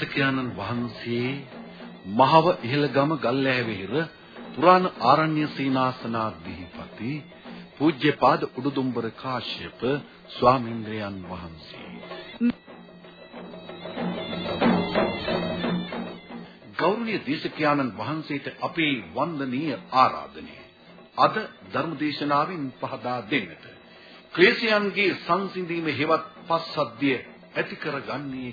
දේශකයන්න් වහන්සේ මහව ඉහළගම ගල්ලෑවෙහිර පුරාණ ආරණ්‍ය සීනාසනාධිපති පූජ්‍යපාද උඩුදුම්බර කාශ්‍යප ස්වාමීන්ද්‍රයන් වහන්සේ. ගෞරවනීය දේශකයන්න් වහන්සේට අපේ වන්දනීය ආරාධනය. අද ධර්මදේශනාවෙන් පහදා දෙන්නට. ක්ලේශයන්ගේ සංසිඳීම හේවත් පස්සද්ධිය ඇති කරගන්නේ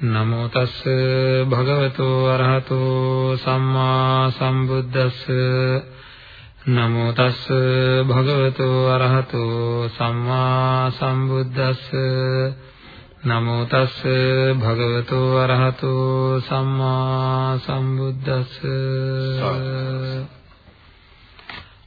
නමෝ තස් භගවතු අරහතෝ සම්මා සම්බුද්දස්ස. නමෝ තස් භගවතු අරහතෝ සම්මා සම්බුද්දස්ස. නමෝ තස් භගවතු අරහතෝ සම්මා සම්බුද්දස්ස.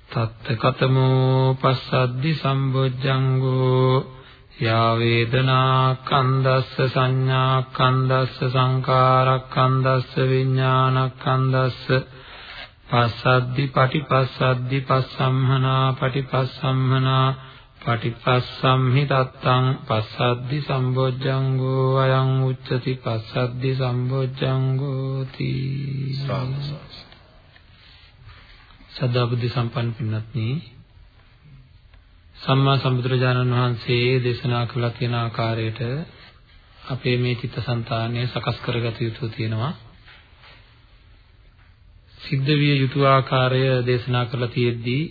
තත්ත කතමෝ පස්සද්දි සම්බොජ්ජංගෝ යා වේදනා කන්දස්ස සංඥා කන්දස්ස සංකාරක් කන්දස්ස විඥානක් කන්දස්ස පස්සද්දි පටිපස්සද්දි පස්සම්හනා පටිපස්සම්හනා පටිපස්සම්හි තත්තං පස්සද්දි සම්බොජ්ජංගෝ අයං උච්චති පස්සද්දි සම්බොජ්ජංගෝති. සදා බුද්ධ සම්පන්න පින්වත්නි සම්මා සම්බුදුරජාණන් වහන්සේ දේශනා කළා කියන ආකාරයට අපේ මේ චිත්තසංතානය සකස් කරගත යුතු තියෙනවා. සිද්ධ විය යුතු ආකාරය දේශනා කළා තියෙද්දී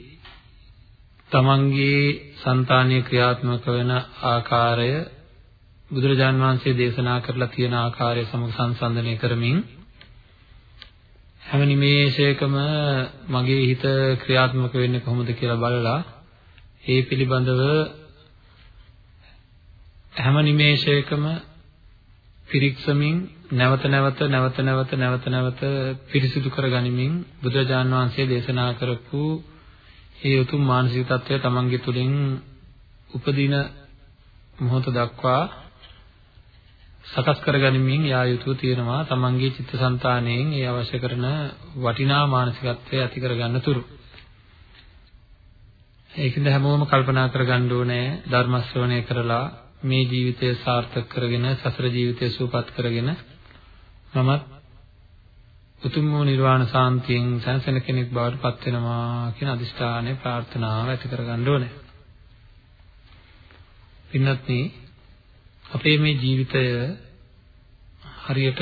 තමන්ගේ సంతානීය ක්‍රියාත්මක වෙන ආකාරය බුදුරජාන් වහන්සේ දේශනා කරලා තියෙන ආකාරය සමග සංසන්දනය කරමින් හැම නිමේෂයකම මගේ හිත ක්‍රියාත්මක වෙන්නේ කොහොමද කියලා බලලා ඒ පිළිබඳව හැම නිමේෂයකම පිරික්සමින් නැවත නැවත නැවත නැවත නැවත නැවත පිරිසිදු කරගනිමින් බුදුරජාන් වහන්සේ දේශනා කරපු ඒ උතුම් මානසික தত্ত্বය තමන්ගේ තුලින් උපදින මොහොත දක්වා සකස් කරගනිමින් යා යුතුව තියෙනවා තමන්ගේ චිත්තසංතාණයෙන් ඒ අවශ්‍ය කරන වටිනා මානසිකත්වය ඇති කරගන්න තුරු. ඒකින්ද හැමෝම කල්පනා කරගන්න ඕනේ ධර්ම ශ්‍රවණය කරලා මේ ජීවිතය සාර්ථක කරගෙන සසර ජීවිතය සූපත් කරගෙන මමත් උතුම් වූ නිර්වාණ සාන්තියෙන් සැනසෙන කෙනෙක් බවට පත් වෙනවා කියන අදිෂ්ඨානය ප්‍රාර්ථනාව ඇති කරගන්න ඕනේ. පින්වත්නි අපේ මේ ජීවිතය හරියට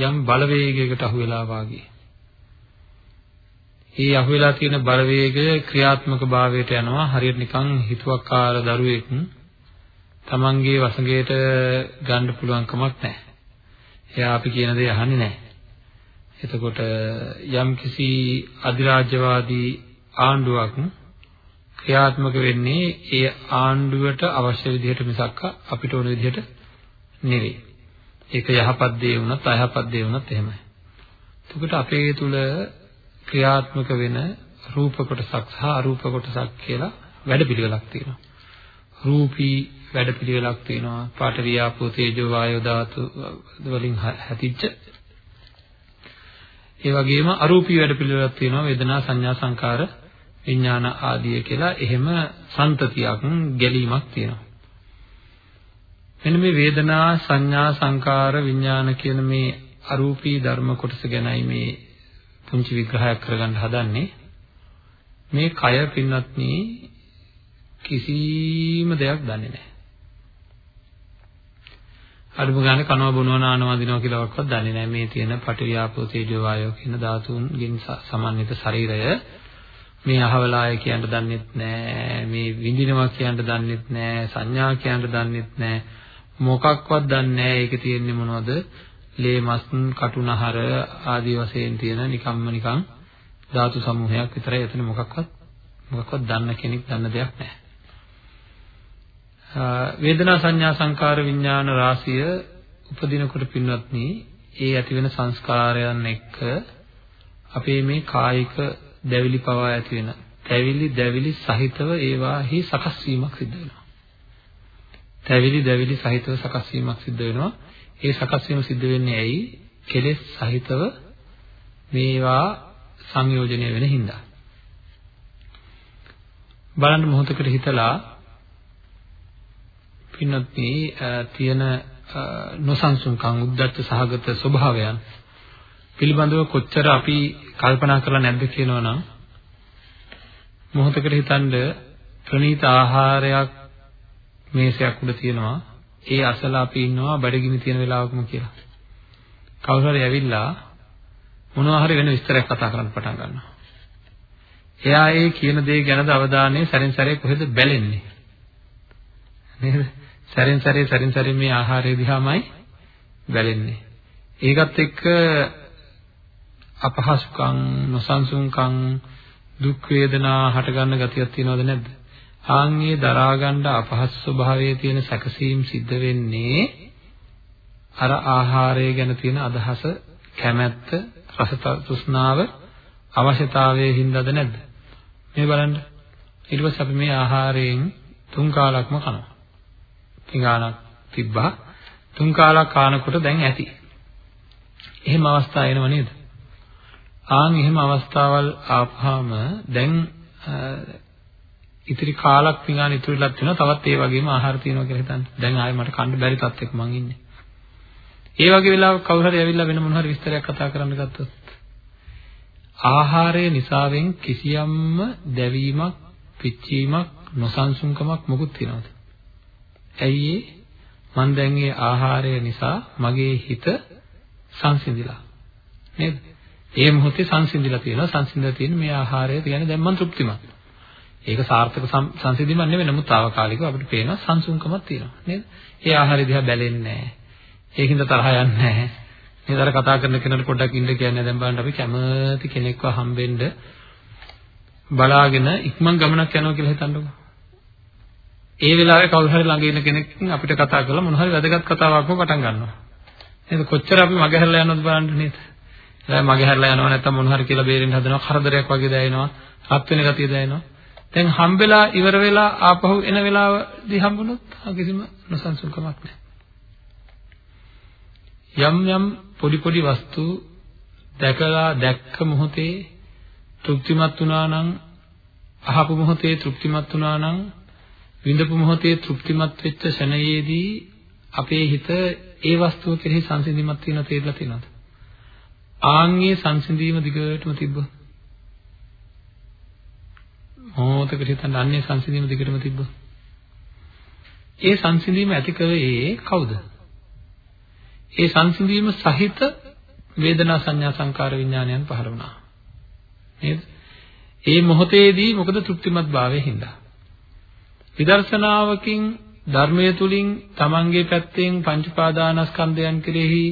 යම් බලවේගයකට අහු වෙලා වාගේ ඒ අහුවෙලා තියෙන බලවේගය ක්‍රියාත්මක භාවයට යනවා හරියට නිකන් හිතුවක්කාර දරුවෙක් තමන්ගේ වසඟයට ගන්න පුළුවන් කමක් නැහැ. එයා අපි කියන දේ අහන්නේ නැහැ. එතකොට යම්කිසි අධිරාජ්‍යවාදී ආණ්ඩුවක් ක්‍රියාත්මක වෙන්නේ ඒ ආණ්ඩුවට අවශ්‍ය විදිහට මිසක් අපිට ඕන විදිහට නෙවෙයි. ඒක යහපත් දේ වුණත් අයහපත් දේ වුණත් එහෙමයි. එතකොට අපේ තුල ක්‍රියාත්මක වෙන රූප කොටසක් සහ අරූප කොටසක් කියලා වැඩපිළිවෙලක් තියෙනවා. රූපී වැඩපිළිවෙලක් තියෙනවා. පාඨ වියාපෝ තේජෝ වායෝ ධාතු වලින් හැදිච්ච. ඒ වගේම අරූපී වැඩපිළිවෙලක් තියෙනවා. වේදනා සංඥා සංකාර විඥාන ආදී කියලා එහෙම සන්තතියක් ගැලීමක් තියෙනවා. මෙන්න මේ වේදනා සංඥා සංකාර විඥාන කියන මේ අරූපී ධර්ම කොටස ගැනයි මේ පුංචි විග්‍රහයක් කරගන්න හදන්නේ මේ කය පින්වත්නි කිසිම දෙයක් දන්නේ නැහැ. අඩුම ගානේ කනවා බොනවා නානවා දිනවා කියලාවත් දන්නේ නැහැ. මේ තියෙන පටිවිආපෝ තේජෝ වායෝ කියන ධාතුන්ගෙන් සමන්විත ශරීරය මේ අහවලාය කියන්න දන්නෙත් නැහැ. මේ විඳිනවා කියන්න දන්නෙත් නැහැ. සංඥා කියන්න දන්නෙත් නැහැ. මොකක්වත් දන්නේ නැහැ. ඒකේ තියෙන්නේ මොනවද? ලේ මස් කටුනහර ආදී වශයෙන් තියෙන නිකම්ම නිකම් ධාතු සමූහයක් විතරයි එතන මොකක්වත් මොකක්වත් දන්න කෙනෙක් දන්න දෙයක් නැහැ. වේදනා සංඥා සංකාර විඥාන රාශිය උපදිනකොට පින්වත්නි ඒ ඇති වෙන සංස්කාරයන් එක්ක අපේ මේ කායික දැවිලි පවා ඇති වෙන දැවිලි දැවිලි සහිතව ඒවාහි සකස් වීමක් සිද්ධ වෙනවා. දැවිලි දැවිලි සහිතව සකස් වීමක් සිද්ධ වෙනවා. ඒ සකස් වීම සිද්ධ වෙන්නේ ඇයි? කෙලෙස් සහිතව මේවා සංයෝජනය වෙන හින්දා. බලන්න මොහොතකට හිතලා පින්නත් තියෙන නොසන්සුන්කම් උද්දච්ච සහගත ස්වභාවයන් පිළිබඳව කොච්චර අපි කල්පනා කරලා නැද්ද කියනවනම් මොහොතකට හිතනද ප්‍රණීත ආහාරයක් මේසයක් උඩ තියෙනවා ඒ අසල අපි ඉන්නවා බඩගිනි තියෙන වෙලාවකම කියලා. කවුරු හරි ඇවිල්ලා මොනවා හරි වෙන විස්තරයක් කතා කරන්න පටන් ගන්නවා. එයා ඒ කියන දේ ගැනද අවධානය සැරින් සැරේ කොහෙද බැලෙන්නේ? නේද? සැරින් සැරේ සැරින් සැරේ මේ ආහාරය දිහාමයි බැලෙන්නේ. ඒකත් එක්ක අපහසුකම්, නොසන්සුන්කම්, දුක් වේදනා හට ගන්න ගතියක් තියෙනවද නැද්ද? ආන්ගේ දරා ගන්න අපහසු ස්වභාවයේ තියෙන සැකසීම් සිද්ධ වෙන්නේ අර ආහාරය ගැන තියෙන අදහස, කැමැත්ත, රස තෘෂ්ණාව, අවශ්‍යතාවයේ හින්දාද නැද්ද? මේ බලන්න. ඊට පස්සේ අපි මේ ආහාරයෙන් තුන් කාලක්ම කනවා. පිඟානක් තිබ්බා. තුන් කාලක් කානකොට දැන් ඇති. එහෙම අවස්ථා එනව නේද? ආන් එහෙම අවස්ථාවල් ආපහාම දැන් ඉතිරි කාලක් පිඟාන ඉතුරුලක් වෙනවා තවත් ඒ වගේම ආහාර තියෙනවා කියලා හිතන්න. දැන් ආයෙ මට කන්න බැරි තත්ත්වයක මං ඉන්නේ. ඒ වගේ වෙලාවක කවුරු හරි ඇවිල්ලා වෙන මොන හරි විස්තරයක් කතා කරන්න ගත්තොත් ආහාරය නිසාවෙන් කිසියම්ම දැවීමක්, පිච්චීමක්, නොසන්සුන්කමක් මොකුත් තියනවද? ඇයි මං දැන් මේ ආහාරය නිසා මගේ හිත සංසිඳිලා. නේද? ඒ මොහොතේ සංසිඳිලා තියෙනවා. සංසිඳලා තියෙන මේ ආහාරය කියන්නේ දැන් මං තෘප්තිමත්. ඒක සාර්ථක සංසිඳීමක් නෙවෙයි නමුත් తాවකාලිකව අපිට පේනවා සංසුන්කමක් තියෙනවා නේද? ඒ ආහාරය දිහා බැලෙන්නේ නැහැ. ඒකින්ද තරහ යන්නේ නැහැ. නේද? අර කතා කරන කෙනාට පොඩ්ඩක් ඉන්න කියන්නේ දැන් බලන්න අපි කැමති කෙනෙක්ව හම්බෙන්න බලාගෙන ඉක්මන් ගමනක් යනවා කියලා හිතන්නකෝ. ඒ වෙලාවේ කවුරු හරි ළඟ ඉන්න කෙනෙක් අපිට කතා කරලා මොන හරි වැදගත් කතාවක්ම පටන් ගන්නවා. නේද? කොච්චර අපි මගහැරලා යනවද බලන්න නේද? දැන් මගහැරලා යනවා නැත්නම් මොන හරි කියලා බේරෙන්න හදනවා කරදරයක් වගේ දැනෙනවා. රත් වෙන ගතිය දැනෙනවා. දැන් හම්බෙලා ඉවර වෙලා ආපහු එන වෙලාවදී හම්බුනොත් කිසිම නොසන්සුන්කමක් නැහැ. යම් යම් පොඩි පොඩි වස්තු දැකලා දැක්ක මොහොතේ තෘප්තිමත් වුණා නම් අහපු මොහොතේ තෘප්තිමත් වුණා නම් විඳපු මොහොතේ තෘප්තිමත් වෙච්ච ෂණයේදී අපේ හිත ඒ වස්තුව කෙරෙහි සංසිඳීමක් තියෙනවා තේරලා තියෙනවද? ආන්ගේ සංසිඳීම දිගටම තිබ්බොත් මොහොතකට හිතන්න අන්නේ සංසිඳීම දිගටම තිබ්බොත් ඒ සංසිඳීම ඇති කරේ කවුද? ඒ සංසිඳීම සහිත වේදනා සංඥා සංකාර විඥානයන් පහළ වුණා. නේද? ඒ මොහොතේදී මොකද තෘප්තිමත් භාවයේ හින්දා. විදර්ශනාවකින් ධර්මයේ තුලින් තමන්ගේ පැත්තෙන් පංච පාදානස්කන්ධයන් කෙරෙහි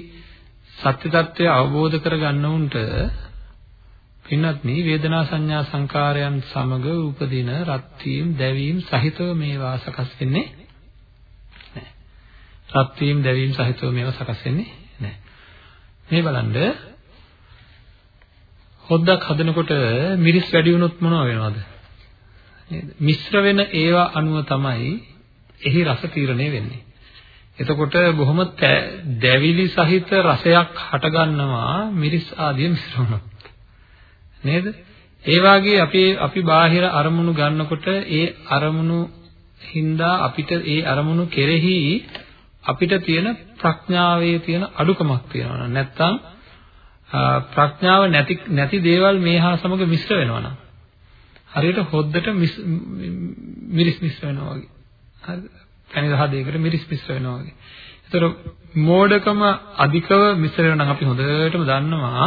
සත්‍ය తත්වය අවබෝධ කරගන්න උන්ට පින්වත්නි වේදනා සංඥා සංකාරයන් සමග උපදින රත් වීම දැවීම සහිතව මේවා සකස් වෙන්නේ නැහැ. රත් වීම දැවීම සහිතව මේවා සකස් වෙන්නේ නැහැ. මේ බලන්න හොද්දක් හදනකොට මිරිස් වැඩි වුණොත් මොනව වෙනවද? නේද? මිශ්‍ර වෙන ඒවා අනුව තමයි එහි රස තීරණය වෙන්නේ. එතකොට බොහොම දැවිලි සහිත රසයක් හටගන්නවා මිරිස් ආදිය මිශ්‍ර වුණොත්. නේද? ඒ වාගේ අපි අපි බාහිර අරමුණු ගන්නකොට ඒ අරමුණු හින්දා අපිට ඒ අරමුණු කෙරෙහි අපිට තියෙන ප්‍රඥාවේ තියෙන අඩුකමක් තියෙනවා නැත්නම් ප්‍රඥාව නැති නැති දේවල් මේ හා සමග මිශ්‍ර වෙනවා නම් හරියට හොද්දට මිරිස් මිශ්‍ර වෙනවා වගේ. හරිද? කණි රහ දෙයකට මිරිස් මිශ්‍ර වෙනවා වගේ. ඒතර මෝඩකම අධිකව මිශ්‍ර වෙනවා නම් අපි හොඳටම දන්නවා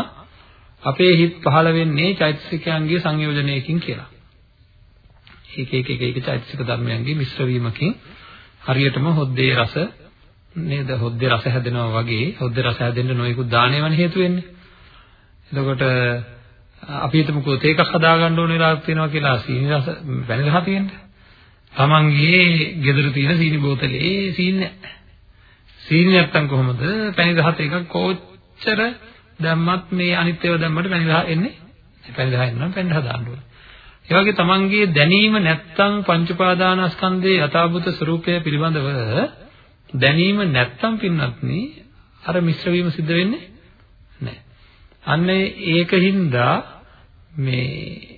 අපේ හිත් පහළ වෙන්නේ චෛතසිකයන්ගේ සංයෝජනයකින් කියලා. ඒක එක එක එක චෛතසික ධර්මයන්ගේ මිශ්‍ර වීමකින් හරියටම හොද්දේ රස නේද හොද්දේ රස හැදෙනවා වගේ හොද්දේ රස හැදෙන්න නොයෙකුත් දාණයවන හේතු වෙන්නේ. එතකොට අපි හිතමුකෝ තේකක් හදා ගන්න ඕන වෙලාවක් තියෙනවා කියලා සීනි රස වැනි රහ තියෙන්නේ. Tamange ගෙදර තියෙන සීනි බෝතලේ සීනි නැහැ. සීනි නැත්තම් කොහොමද? පැණි 11 එකක් කොච්චර දැම්මත් මේ අනිත් ඒවා දැම්මට පැණි 10 එන්නේ. පැණි 10 එන්නම් පැණි 10 දාන්න ඕනේ. ඒ වගේ තමන්ගේ දැනීම නැත්තම් පංච උපාදානස්කන්ධයේ යථාභූත ස්වરૂපය පිළිබඳව දැනීම නැත්තම් පින්නත්නි අර මිශ්‍ර වීම සිද්ධ වෙන්නේ නැහැ. අන්න ඒකින්ද මේ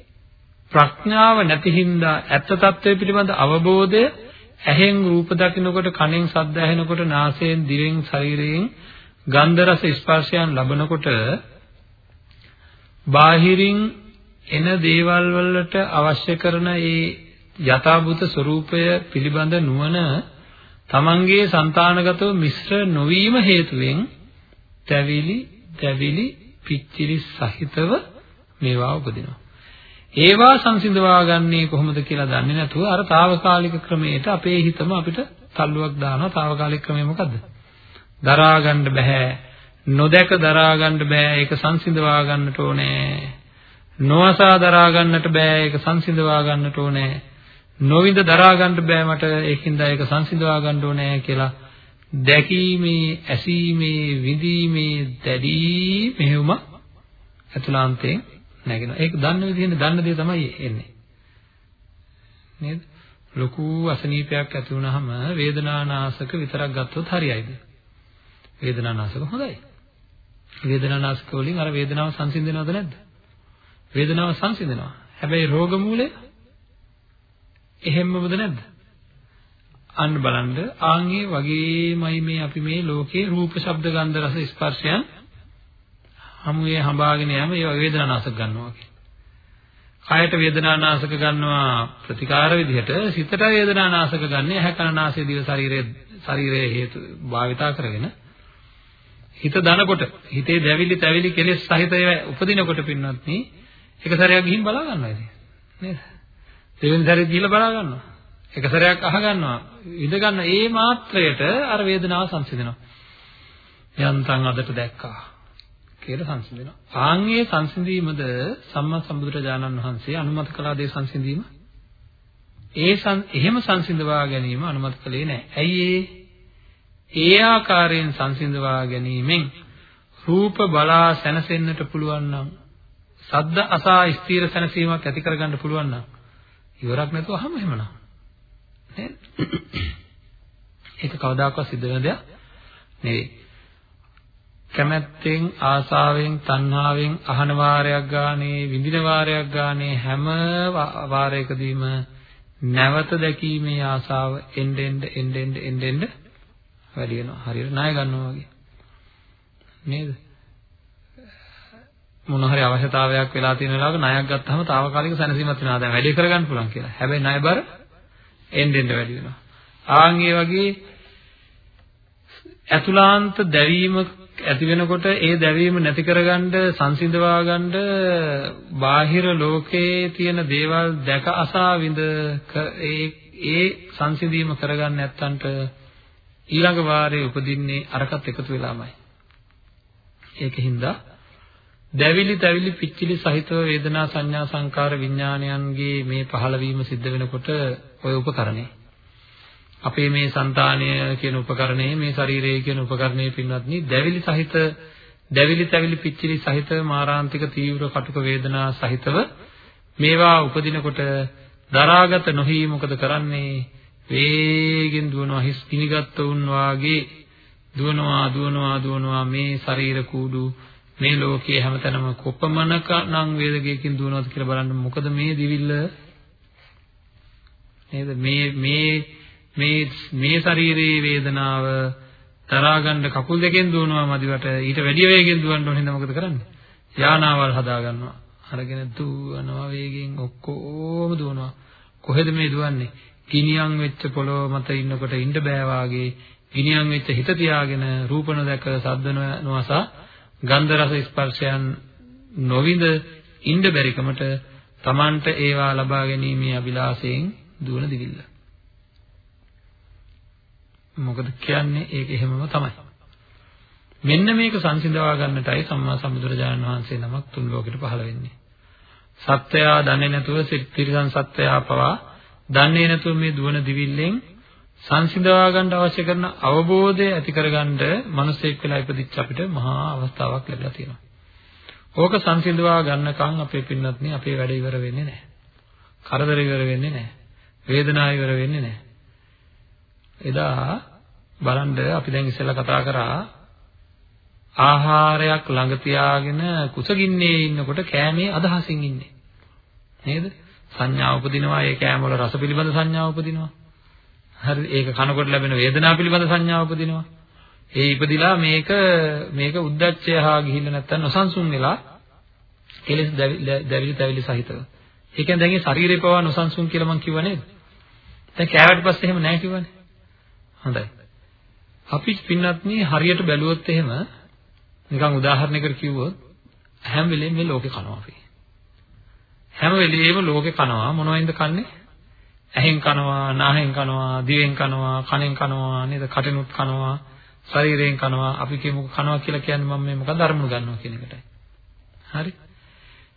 ප්‍රඥාව නැති හින්දා ඇත්ත తත්වය පිළිබඳ අවබෝධය ඇහෙන් රූප දකිනකොට කනෙන් ශබ්ද ඇහෙනකොට නාසයෙන් දිවෙන් ශරීරයෙන් ගන්ධ රස ස්පර්ශයන් ලබනකොට බාහිරින් එන දේවල් වලට අවශ්‍ය කරන ඒ යථාභූත ස්වરૂපය පිළිබඳ නුවණ තමන්ගේ సంతానගතව මිශ්‍ර නොවීම හේතුවෙන් තැවිලි තැවිලි පිච්චිලි සහිතව මේවා උපදිනවා. ඒවා සංසිඳවා ගන්නේ කොහොමද කියලා දන්නේ නැතුව අර తాවකාලික ක්‍රමයට අපේ හිතම අපිට තල්ලුවක් දානවා తాවකාලික ක්‍රමය මොකද්ද? දරා ගන්න බෑ. නොදැක දරා ගන්න බෑ. ඒක සංසිඳවා ගන්නට ඕනේ. නොඅසා දරා ගන්නට බෑ ඒක සංසිඳවා ගන්නට ඕනේ. නොවිඳ දරා ගන්න බෑ මට. ඒකින්ද ඒක සංසිඳවා ගන්න ඕනේ කියලා දැකීමේ ඇසීමේ විඳීමේ දැඩි මෙහෙයුම අතුලාන්තයෙන් නැගෙනවා. ඒක දන්න විදිහේ දන්න දේ තමයි එන්නේ. නේද? ලොකු අසනීපයක් ඇති වුනහම වේදනානාශක විතරක් ගත්තොත් හරියයිද? වේදනානාශක හොඳයි වේදනානාශක වලින් අර වේදනාව සංසිඳනවද නැද්ද වේදනාව සංසිඳනවා. හැබැයි රෝග මූලය එහෙම්මද නැද්ද? අන්න බලන්න ආන්ගේ වගේමයි මේ අපි මේ ලෝකේ රූප ශබ්ද ගන්ධ රස ස්පර්ශයන් හමුවේ හඹාගෙන යම ඒ වේදනානාශක ගන්නවා කියන්නේ. කායට වේදනානාශක ගන්නවා ප්‍රතිකාර විදිහට සිතට වේදනානාශක ගන්න ඇහැ කන නාසය දිව ශරීරයේ ශරීරයේ හේතු භාවිතා කරගෙන හිත දනකොට හිතේ දැවිලි තැවිලි කෙලෙස් සහිත ඒවා උපදිනකොට පින්නත් නේ එක සැරයක් ගිහින් බලා ගන්නවා ඉතින් නේද? දෙවෙනි සැරේ ගිහිල්ලා බලා ගන්නවා. එක සැරයක් අහ ගන්නවා. ඉඳ ගන්න ඒ මාත්‍රයට අර වේදනාව සංසිඳනවා. යන්තම් අදට දැක්කා කියලා සංසිඳනවා. ආන්ගේ සංසිඳීමද සම්මා සම්බුදුරජාණන් වහන්සේ අනුමත කළා දේ සංසිඳීම. ඒ එහෙම සංසිඳවා ගැනීම අනුමත කළේ නැහැ. ඇයි ඒ ආකාරයෙන් සංසිඳවා ගැනීමෙන් රූප බලා සැනසෙන්නට පුළුවන් නම් සද්ද අසා ස්ථීර සැනසීමක් ඇති කරගන්න පුළුවන් නම් ඉවරක් නැතුව අහම එහෙමනම් නේද? ඒක කවදාකවත් සිද්ධ වෙන දෙයක් නෙවෙයි. කැමැත්තෙන් ආසාවෙන් තණ්හාවෙන් අහන වාරයක් ගානේ විඳින වාරයක් ගානේ හැම වාරයකදීම නැවත දැකීමේ ආසාව එන්න එන්න එන්න එන්න එන්න වැඩි වෙනවා. හරියට ණය ගන්නවා වගේ. නේද? මොන හරි අවශ්‍යතාවයක් වෙලා තියෙන වෙලාවක ණයක් ගත්තාම తాවකාලික සැනසීමක් වෙනවා. දැන් වැඩි කරගන්න පුළුවන් කියලා. හැබැයි ණය බර එන්න එන්න වැඩි වෙනවා. ආන් ඒ වගේ අතුලාන්ත දැවීම ඇති වෙනකොට ඒ දැවීම නැති කරගන්න සංසිඳවා ගන්න බාහිර ලෝකයේ තියෙන දේවල් දැක අසා විඳ ඒ ඒ සංසිඳීම කරගන්න නැත්තන්ට ඊළඟ වාරයේ උපදින්නේ අරකට එකතු වෙලාමයි. ඒකින්ද දැවිලි තැවිලි පිච්චිලි සහිතව වේදනා සංඥා සංකාර විඥානයන්ගේ මේ පහළවීම සිද්ධ වෙනකොට ඔය උපකරණේ අපේ මේ సంతානය කියන උපකරණේ මේ ශරීරය කියන උපකරණේ පින්වත්නි දැවිලි සහිත දැවිලි තැවිලි පිච්චිලි සහිත මාරාන්තික තීව්‍ර කටුක වේදනා සහිතව මේවා උපදිනකොට දරාගත නොහි මොකද කරන්නේ වේගෙන් දුවනවා හිස් පිනිගත් වුන් වාගේ දුවනවා දුවනවා දුවනවා මේ ශරීර කූඩු මේ ලෝකයේ හැමතැනම කොපමණක නම් වේදකයකින් දුවනවද කියලා බලන්න මොකද මේ දිවිල්ල? නේද? මේ මේ මේ මේ ශරීරයේ වේදනාව තරහා ගන්න කකුල් දෙකෙන් දුවනවා මදිවට. ඊට වැඩි වේගෙන් දුවන්න ඕනේ නේද මොකද කරන්නේ? යානාවල් හදා ගන්නවා. අරගෙන දුවනවා වේගෙන් ඔක්කොම දුවනවා. කොහෙද මේ දුවන්නේ? ගිනියම් වෙච්ච පොළොව මත ඉන්නකොට ඉන්න බෑ වාගේ ගිනියම් වෙච්ච හිත තියාගෙන රූප නොදක සද්ද නොඅසා ගන්ධ රස ස්පර්ශයන් නොවිඳ ඉන්න බැරිකමට Tamanට ඒවා ලබා ගැනීමේ අභිලාෂයෙන් දුවන දිවිල්ල. මොකද කියන්නේ ඒක එහෙමම තමයි. මෙන්න මේක සංසිඳවා ගන්නටයි සම්මා සම්බුදුරජාණන් වහන්සේ නමක් තුන් ලෝකෙට පහළ වෙන්නේ. සත්වයා දන්නේ නැතුව තිරිසන් සත්වයා පවා දන්නේ නැතුව මේ දුවන දිවිල්ලෙන් සංසිඳවා ගන්න අවශ්‍ය කරන අවබෝධය ඇති කරගන්න මිනිසෙක් වෙලා ඉපදිච්ච අපිට මහා අවස්ථාවක් ලැබලා තියෙනවා. ඕක සංසිඳවා ගන්නකම් අපේ පින්නත්නේ අපේ වැඩ ඉවර වෙන්නේ නැහැ. කරදර ඉවර වෙන්නේ නැහැ. වේදනාව ඉවර වෙන්නේ නැහැ. එදා බලන්න අපි දැන් ඉස්සෙල්ලා කතා කරා ආහාරයක් ළඟ තියාගෙන කුසගින්නේ ඉන්නකොට කෑමේ අදහසින් ඉන්නේ. නේද? සංඥා උපදිනවා ඒ කෑම වල රස පිළිබඳ සංඥා උපදිනවා. හරි ඒක කනකොට ලැබෙන වේදනාව පිළිබඳ සංඥා උපදිනවා. ඒ ඉපදිලා මේක මේක උද්දච්චය හා ගිහිල්ලා නැත්තම් නොසන්සුන් වෙලා කෙලෙස් දැවිලි තැවිලි සහිතව. ඒ කියන්නේ දැන් මේ ශරීරේ පවා නොසන්සුන් කියලා මම කිව්වා නේද? දැන් කෑවට පස්සේ එහෙම නැහැ කිව්වනේ. හොඳයි. අපි පින්නත්නි හරියට බැලුවොත් එහෙම නිකන් උදාහරණයකට කිව්වොත් හැම වෙලේම මේ ලෝකේ කනවා අපි. හැම වෙලේම ලෝකේ කනවා මොනවයින්ද කන්නේ? ඇහෙන් කනවා, නාහෙන් කනවා, දිවෙන් කනවා, කනෙන් කනවා, නේද? කටෙනුත් කනවා, ශරීරයෙන් කනවා. අපි කියමු කනවා කියලා කියන්නේ මම මේ මොකද අරමුණු ගන්නවා කියන එකටයි. හරි?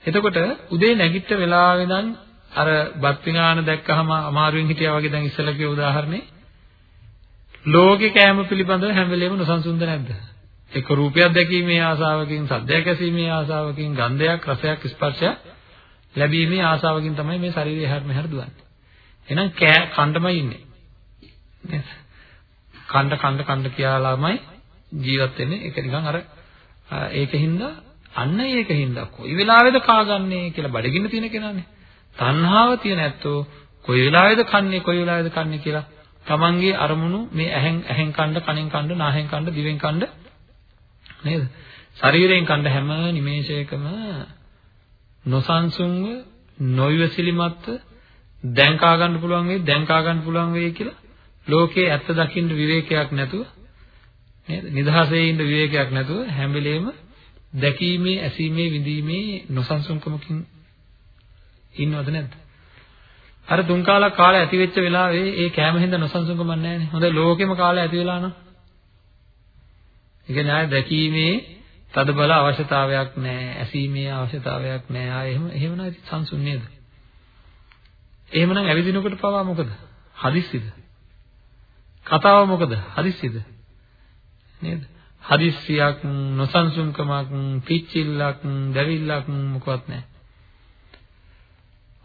එතකොට උදේ නැගිට වෙලාවෙ ඉඳන් අර බත් පිඟාන දැක්කහම අමාරුවෙන් හිටියා වගේ දැන් ඉස්සෙල්ලා කිය උදාහරණේ ලෝකේ කෑම පිළිබඳව හැම වෙලේම නොසන්සුන්ද නැද්ද? එක රූපයක් දැකීමේ ආසාවකින්, සද්දයක් ඇසීමේ ආසාවකින්, ගන්ධයක්, රසයක්, ස්පර්ශයක් ලැබීමේ ආසාවකින් තමයි මේ ශරීරය හැර මෙහෙර දුවන්නේ. එහෙනම් කෑ කණ්ඩමයි ඉන්නේ. නේද? කණ්ඩ කණ්ඩ කණ්ඩ කියලාමයි ජීවත් වෙන්නේ. ඒක නිකන් අර ඒකින්ද අන්න ඒකින්ද කොයි වෙලාවෙද කාගන්නේ කියලා බඩගින්න තියෙන කෙනානේ. තණ්හාව තියෙන ඇත්තෝ කොයි වෙලාවෙද කන්නේ කොයි වෙලාවෙද කන්නේ කියලා තමන්ගේ අරමුණු මේ ඇහෙන් ඇහෙන් කණ්ඩ කනෙන් කණ්ඩ නාහෙන් කණ්ඩ දිවෙන් කණ්ඩ නේද? ශරීරයෙන් කණ්ඩ හැම නිමේෂයකම නොසන්සුන්ව නොයවසිලිමත්ව දැන් කා ගන්න පුළුවන් වෙයි දැන් කා ගන්න පුළුවන් වෙයි කියලා ලෝකේ ඇත්ත දකින්න විවේකයක් නැතුව නේද? නිදහසේ ඉන්න විවේකයක් නැතුව හැම වෙලෙම දැකීමේ ඇසීමේ විඳීමේ නොසන්සුන්කමකින් ඉන්නවද නැද්ද? අර තුන් කාලක් කාලය ඇති වෙච්ච වෙලාවේ ඒ කැම හින්ද නොසන්සුන්කමක් නැහැ නේ. හොඳයි ලෝකෙම කාලය ඇති වෙලා නම්. ඒ කියන්නේ ආය දැකීමේ තද බල අවශ්‍යතාවයක් නැහැ ඇසීමේ අවශ්‍යතාවයක් නැහැ ආය එහෙම එහෙම නැති සංසුන් නේද? එහෙමනම් ඇවිදිනකොට පවා මොකද? හදිස්සිද? කතාව මොකද? හදිස්සිද? නේද? හදිස්සියක් නොසන්සුන්කමක් පිච්චිල්ලක් දැවිල්ලක් මොකවත් නැහැ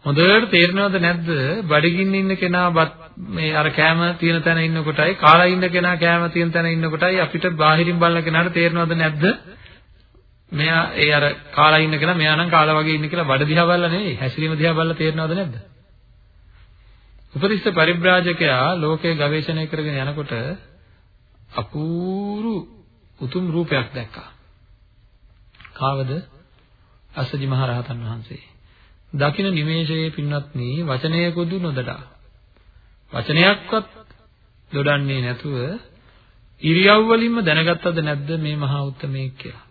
හොඳට තේරෙනවද නැද්ද? බඩගින්න ඉන්න කෙනා මේ අර කෑම තියෙන තැන ඉන්නකොටයි කාලා ඉන්න කෙනා කෑම තියෙන තැන ඉන්නකොටයි අපිට බාහිරින් බලන කෙනාට තේරෙනවද නැද්ද? මෙයා ඒ අර කාලා ඉන්න කෙනා මෙයා නම් කාලා වගේ ඉන්න කියලා බඩ දිහා බලලා නෙවෙයි හැසිරීම දිහා බලලා තේරෙනවද නැද්ද? උපතිස්ස පරිබ්‍රාජකයා ලෝකයේ ගවේෂණය කරගෙන යනකොට අපූරු උතුම් රූපයක් දැක්කා. කාවද? අසජි මහ රහතන් වහන්සේ. දකින නිමේෂයේ පින්වත්නි වචනයකුදු නොදඩා. වචනයක්වත් දොඩන්නේ නැතුව ඉරියව් වලින්ම දැනගත්තද නැද්ද මේ මහා උත්තමයෙක් කියලා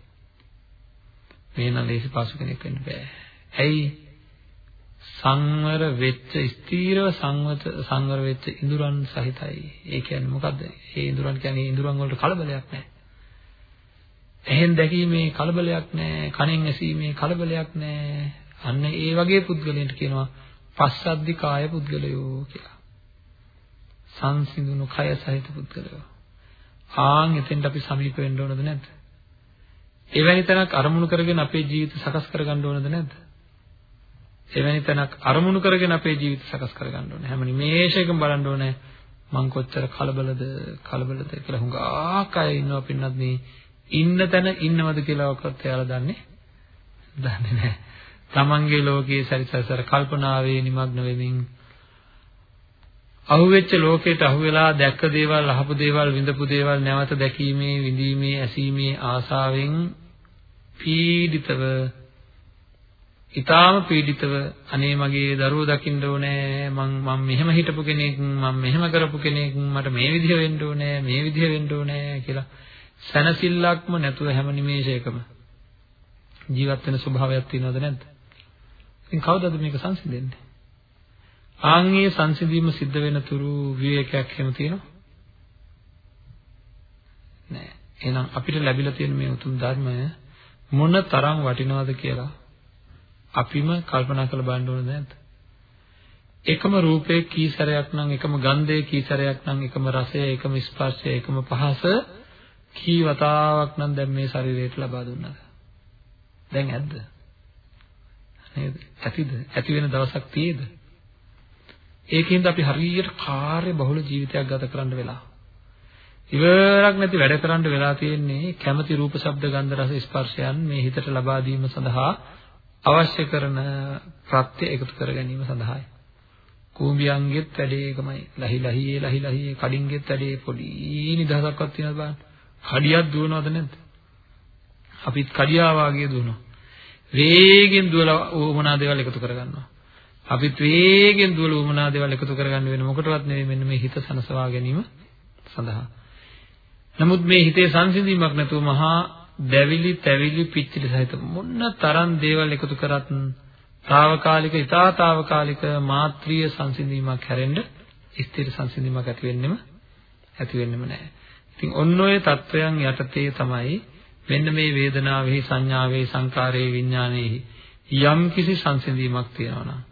මේ නම් ලේසි පාසු කෙනෙක් වෙන්න බෑ. ඇයි? සංවර වෙච්ච ස්ථීරව සංවත සංවර වෙච්ච ඉඳුරන් සහිතයි. ඒ කියන්නේ මොකද්ද? ඒ ඉඳුරන් කියන්නේ ඉඳුරන් වලට කලබලයක් නැහැ එහෙන් දැකීමේ කලබලයක් නැහැ කනෙන් ඇසීමේ කලබලයක් නැහැ අන්න ඒ වගේ පුද්ගලයන්ට කියනවා පස්සද්ධි කාය පුද්ගලයෝ කියලා. සංසිඳුණු කය සහිත පුද්ගලයෝ. ආන් එතෙන්ට අපි සමීප වෙන්න ඕනද නැද්ද? එවැනි තැනක් අරමුණු කරගෙන අපේ ජීවිත සකස් කරගන්න ඕනද නැද්ද? එවැනි තැනක් අරමුණු කරගෙන අපේ ජීවිත සකස් කරගන්න ඕනේ. හැම නිමේෂයකම බලන්න ඕනේ මං කොච්චර කලබලද කලබලද කියලා හුඟක් අය ඉන්නවා පින්නත් මේ ඉන්න තැන ඉන්නවද කියලා ඔක්කොත් එයාලා දන්නේ දන්නේ නැහැ. තමන්ගේ ලෝකයේ සැරිසසර කල්පනාවේ নিমগ্ন වෙමින් අහුවෙච්ච ලෝකයට අහුවෙලා දැක්ක දේවල් අහපු දේවල් විඳපු දේවල් නැවත දැකීමේ විඳීමේ ඇසීමේ ආසාවෙන් පීඩිතව ඊටාම පීඩිතව අනේ මගේ දරුවෝ දකින්න ඕනේ මං මම මෙහෙම හිටපු කෙනෙක් මම මෙහෙම කරපු කෙනෙක් මට මේ විදිහ වෙන්න ඕනේ මේ විදිහ වෙන්න ඕනේ කියලා සැනසෙල්ලක්ම නැතුව හැම නිමේෂයකම ජීවත් වෙන ස්වභාවයක් තියෙනවද නැද්ද ඉතින් කවදද මේක සංසිඳෙන්නේ? ආන්ගේ සංසිඳීම සිද්ධ වෙන තුරු විවේකයක් එහෙම තියෙනවා? නෑ. එහෙනම් අපිට ලැබිලා තියෙන මේ උතුම් ධර්මය මොන තරම් වටිනවද කියලා අපිම කල්පනා කරලා බලන්න ඕනේ නැද්ද? එකම රූපේ කී සැරයක් නම් එකම ගන්ධය කී සැරයක් නම් එකම රසය එකම ස්පර්ශය එකම පහස කී වතාවක් නම් දැන් මේ ශරීරයට ලබා දුන්නාද? දැන් ඇද්ද? නේද? ඇතිද? ඇති වෙන දවසක් තියේද? ඒකින්ද අපි හරියට කාර්ය බහුල ජීවිතයක් ගත කරන්න වෙලා. ඉවරක් නැති වැඩ කරන්න වෙලා තියෙන්නේ කැමැති රූප ශබ්ද ගන්ධ රස ස්පර්ශයන් මේ හිතට ලබා දීම සඳහා අවශ්‍ය කරන ප්‍රත්‍ය එකතු කර ගැනීම සඳහායි කූඹියන්ගෙත් වැඩේ එකමයි. ලහි ලහියේ ලහි ලහියේ කඩින්ගෙත් වැඩේ පොඩි නිදහසක්වත් තියෙනවද බලන්න. කඩියක් දුවනවද නැද්ද? අපිත් කඩියා වාගේ දුවනවා. වේගෙන් දුවලා ඕමනා දේවල් එකතු කරගන්නවා. අපිත් වේගෙන් දුවලා ඕමනා දේවල් එකතු කරගන්න වෙන මොකටවත් නෙවෙයි මෙන්න මේ හිත සනසවා ගැනීම සඳහා. නමුත් මේ හිතේ සංසිඳීමක් නැතුව මහා දැවිලි, තැවිලි, පිච්චිලි සහිත මොන තරම් දේවල් එකතු කරත් తాවකාලික ඊතාතාවකාලික මාත්‍රීය සංසිඳීමක් හැරෙන්න ස්ථිර සංසිඳීමක් ඇති වෙන්නෙම ඇති වෙන්නෙම නැහැ. ඉතින් ඔන්න ඔය தත්වයන් යටතේ තමයි මෙන්න මේ වේදනාවේ සංඥාවේ සංකාරයේ විඥානයේ යම් කිසි සංසිඳීමක් තියෙනවා නම්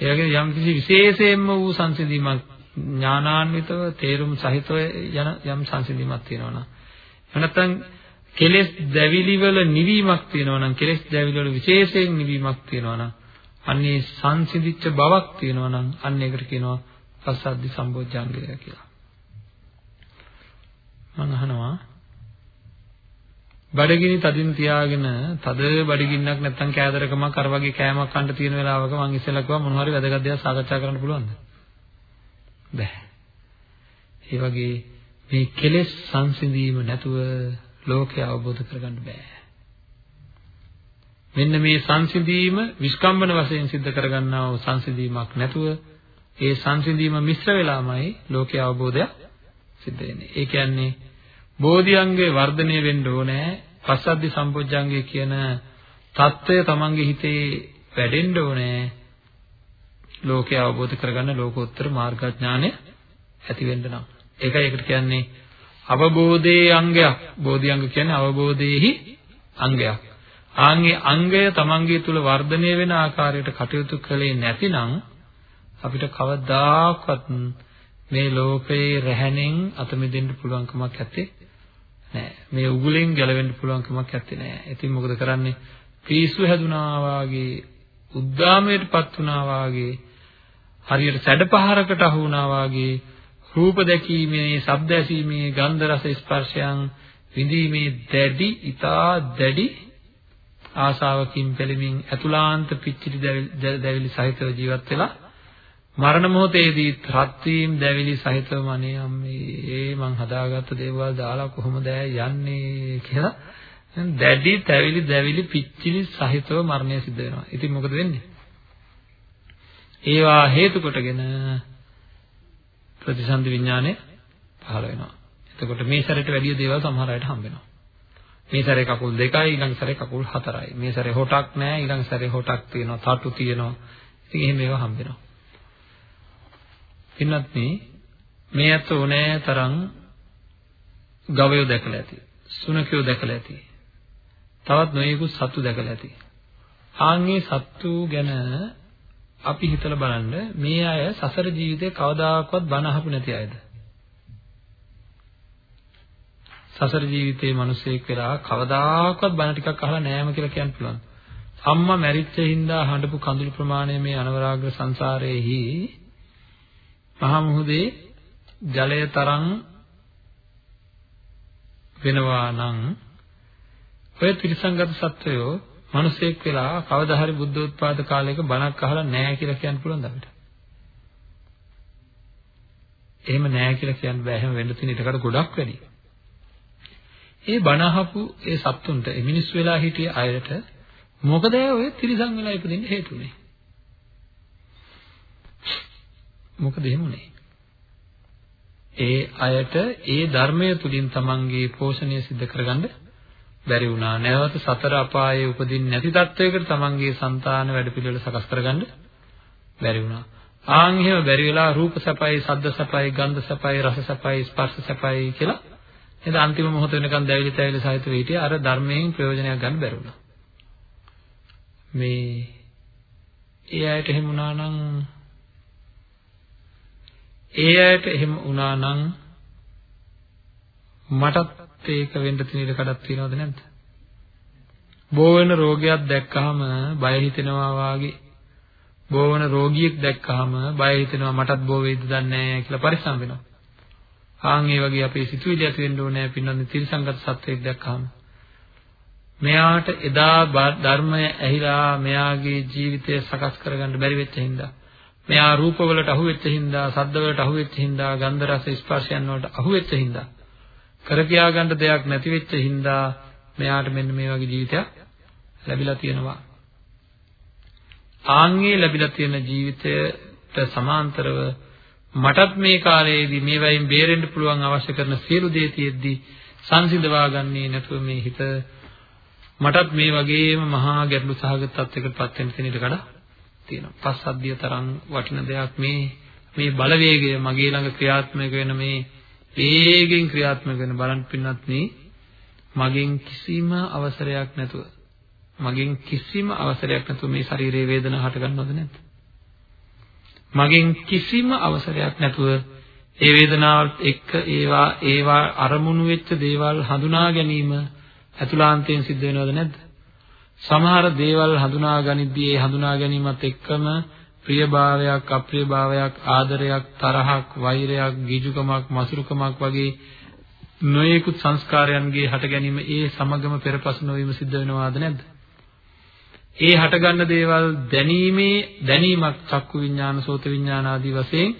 ඒ වගේ යම් කිසි විශේෂයෙන්ම වූ සංසිඳීමක් ඥානාන්විතව තේරුම් සහිතව යන යම් සංසිඳීමක් තියෙනවා නම් එහෙනම් කෙලෙස් දැවිලි වල නිවීමක් තියෙනවා නම් කෙලෙස් දැවිලි වල විශේෂයෙන් නිවීමක් තියෙනවා නම් අන්නේ සංසිඳිච්ච බවක් තියෙනවා නම් අන්න ඒකට කියනවා පස්සද්ධි සම්බොජ්ජංගය කියලා. මම අහනවා බඩගිනි තදින් තියාගෙන තද බඩගින්නක් නැත්තම් කෑදරකමක් අර වගේ කෑමක් කන්න තියෙන වෙලාවක මම ඉස්සෙල්ලා කිව්වා මොන හරි වැදගත් දේවල් සාකච්ඡා කරන්න පුළුවන්ද? බෑ. ඒ වගේ මේ කෙලෙස් සංසිඳීම නැතුව ලෝකය අවබෝධ කරගන්න බෑ. මෙන්න මේ සංසිඳීම විස්කම්බන වශයෙන් සිද්ධ කරගන්නා වූ සංසිඳීමක් නැතුව ඒ සංසිඳීම මිශ්‍ර වෙලාමයි ලෝකය අවබෝධය සිද්ධ වෙන්නේ. ඒ කියන්නේ බෝධිඅංගේ වර්ධනය වෙන්න ඕනේ. පස්සද්ධි සම්පෝඥාංගය කියන தত্ত্বය තමන්ගේ හිතේ වැඩෙන්න ඕනේ. ලෝකය අවබෝධ කරගන්න ලෝකෝත්තර මාර්ගඥානය ඇති වෙන්න නම්. ඒකයි ඒකට කියන්නේ අවබෝධයේ අංගයක්. බෝධි අංග කියන්නේ අවබෝධයේහි අංගයක්. ආන්ගේ අංගය තමන්ගේ තුල වර්ධනය වෙන ආකාරයට කටයුතු කළේ නැතිනම් අපිට කවදාකවත් මේ ලෝකේ රැහැණෙන් අත මිදෙන්න පුළුවන්කමක් නැත්තේ නෑ. මේ උගුලෙන් ගැලවෙන්න පුළුවන්කමක් නැත්තේ නෑ. ඉතින් මොකද කරන්නේ? පිස්සු හැදුනා වාගේ, උද්දාමයටපත් වුණා වාගේ, හරියට සැඩපහරකට අහු වුණා වාගේ රූප දැකීමේ, ශබ්ද ඇසීමේ, ගන්ධ රස ස්පර්ශයන් විඳීමේ දැඩි, ඊතා දැඩි ආශාවකින් පෙළෙමින් අතුලාන්ත පිච්චිලි දැවිලි සහිතව ජීවත් වෙලා මරණ මොහොතේදී රත් වීම දැවිලි සහිතව අනේ අම්මේ මං හදාගත්ත දේවල් දාලා කොහොමද යන්නේ කියලා දැඩි තැවිලි දැවිලි පිච්චිලි සහිතව මරණය සිද්ධ වෙනවා. ඉතින් මොකද වෙන්නේ? ඒවා හේතු කොටගෙන ප්‍රතිසන්දි විඥානය පහළ වෙනවා. එතකොට මේ සැරේට වැඩි දේවල් සමහර අයට හම්බ වෙනවා. මේ සැරේ කකුල් දෙකයි ඊළඟ සැරේ කකුල් හතරයි. මේ සැරේ හොටක් නැහැ ඊළඟ සැරේ හොටක් තියෙනවා, තටු තියෙනවා. ඉතින් එහෙම ඒවා හම්බ වෙනවා. පින්නත් මේ අත ඕනෑ තරම් ගවයෝ දැකලා ඇති. සුනකයෝ දැකලා ඇති. තවත් නොයෙකුත් සත්තු දැකලා ඇති. ආන්ගේ සත්තු ගැන අපි හිතලා බලන්න මේ අය සසර ජීවිතේ කවදාකවත් බණ අහපු නැති අයද? සසර ජීවිතේ මිනිසෙක් වෙලා කවදාකවත් බණ ටිකක් අහලා නැහැම කියලා කියන්න පුළුවන්. අම්මා මැරිච්ච හින්දා හඬපු කඳුළු ප්‍රමාණය මේ අනවරාග්‍ර සංසාරයේහි මහා මුහුදේ ජලය තරම් වෙනවා නම් ඔය ත්‍රිසංගත සත්වයෝ මිනිසෙක් වෙලා කවදා හරි බුද්ධෝත්පාද කාලයක බණක් අහලා නැහැ කියලා කියන්න පුළුවන්ද අපිට? එහෙම නැහැ කියලා කියන්න බෑ. එහෙම වෙන්න තියෙන ඊටකට ගොඩක් වැඩි. ඒ බණ අහපු ඒ සත්තුන්ට ඒ මිනිස් වෙලා හිටිය අයට මොකද ඔය ත්‍රිසං වෙලා ඉපදෙන්න හේතුනේ? මොකද එහෙම උනේ? ඒ අයට ඒ ධර්මය තුලින් තමන්ගේ පෝෂණය සිද්ධ කරගන්න බැරි වුණා. නැවත සතර අපායේ උපදින්න නැති තත්වයකට තමන්ගේ సంతාන වැඩපිළිවෙල සකස් කරගන්න බැරි වුණා. ආන් එහෙම බැරි වෙලා රූප සැපයි, ශබ්ද සැපයි, ගන්ධ සැපයි, රස සැපයි, ස්පර්ශ සැපයි කියලා නේද අන්තිම මොහොත වෙනකන් දැවිලි තැවිලි සහිතව හිටිය අර ධර්මයෙන් ප්‍රයෝජනයක් ගන්න බැරි වුණා. මේ ඒ අයට එහෙම වුණා නම් ඒ අයට එහෙම වුණා නම් මටත් ඒක වෙන්න තියෙන ඉඩ කඩක් තියනවද නැද්ද? බෝ වෙන රෝගයක් දැක්කහම බය හිතෙනවා වාගේ බෝ වෙන රෝගියෙක් දැක්කහම බය හිතෙනවා මටත් බෝ වෙයිද දන්නේ නැහැ කියලා පරිස්සම් වෙනවා. ආන් ඒ වගේ අපේ සිතුවිලි ඇති වෙන්න ඕනේ පින්නන්නේ තිරසංගත සත්වයක් දැක්කහම. මෙයාට එදා ධර්මය ඇහිලා මෙයාගේ ජීවිතය සකස් කරගන්න බැරි වෙච්ච හින්දා මෙයා රූපවලට අහු වෙච්ච හින්දා සද්දවලට අහු වෙච්ච හින්දා ගන්ධ රස ස්පර්ශයන් වලට අහු වෙච්ච හින්දා කර කියා ගන්න දෙයක් නැති වෙච්ච හින්දා මෙයාට මෙන්න මේ වගේ ජීවිතයක් ලැබිලා තියෙනවා ආන්ගේ ලැබිලා තියෙන ජීවිතයට සමාන්තරව මටත් මේ කාලයේදී මේ වයින් බේරෙන්න පුළුවන් අවශ්‍ය කරන සියලු දේ තියෙද්දි සංසිඳවා ගන්නේ නැතුව මේ හිත මටත් මේ වගේම මහා ගැටලු සහගත තත්යකට පත් වෙන්න තියෙන ඉඩ තියෙනවා. පස්සද්ධිය තරම් වටින දෙයක් මේ මේ බලවේගය මගේ ළඟ ක්‍රියාත්මක වෙන මේ වේගෙන් ක්‍රියාත්මක වෙන බලන් පින්නත් මගෙන් කිසිම අවසරයක් නැතුව මගෙන් කිසිම අවසරයක් නැතුව මේ ශරීරයේ වේදනාව හට ගන්නවද නැද්ද? මගෙන් කිසිම අවසරයක් නැතුව ඒ වේදනාවත් එක්ක ඒවා ඒවා අරමුණු වෙච්ච දේවල් හඳුනා ගැනීම ඇතුළාන්තයෙන් සිද්ධ වෙනවද නැද්ද? සමහර දේවල් හඳුනා ගනිද්දී ඒ හඳුනා ගැනීමත් එක්කම ප්‍රියභාවයක් අප්‍රියභාවයක් ආදරයක් තරහක් වෛරයක් ගිජුකමක් මසුරුකමක් වගේ නොයෙකුත් සංස්කාරයන්ගේ හට ගැනීම ඒ සමගම පෙරපසු නොවීම සිද්ධ වෙනවාද නැද්ද? ඒ හටගන්න දේවල් දැනීමේ දැනීමක් චක්කු විඥාන සෝත විඥාන ආදී වශයෙන්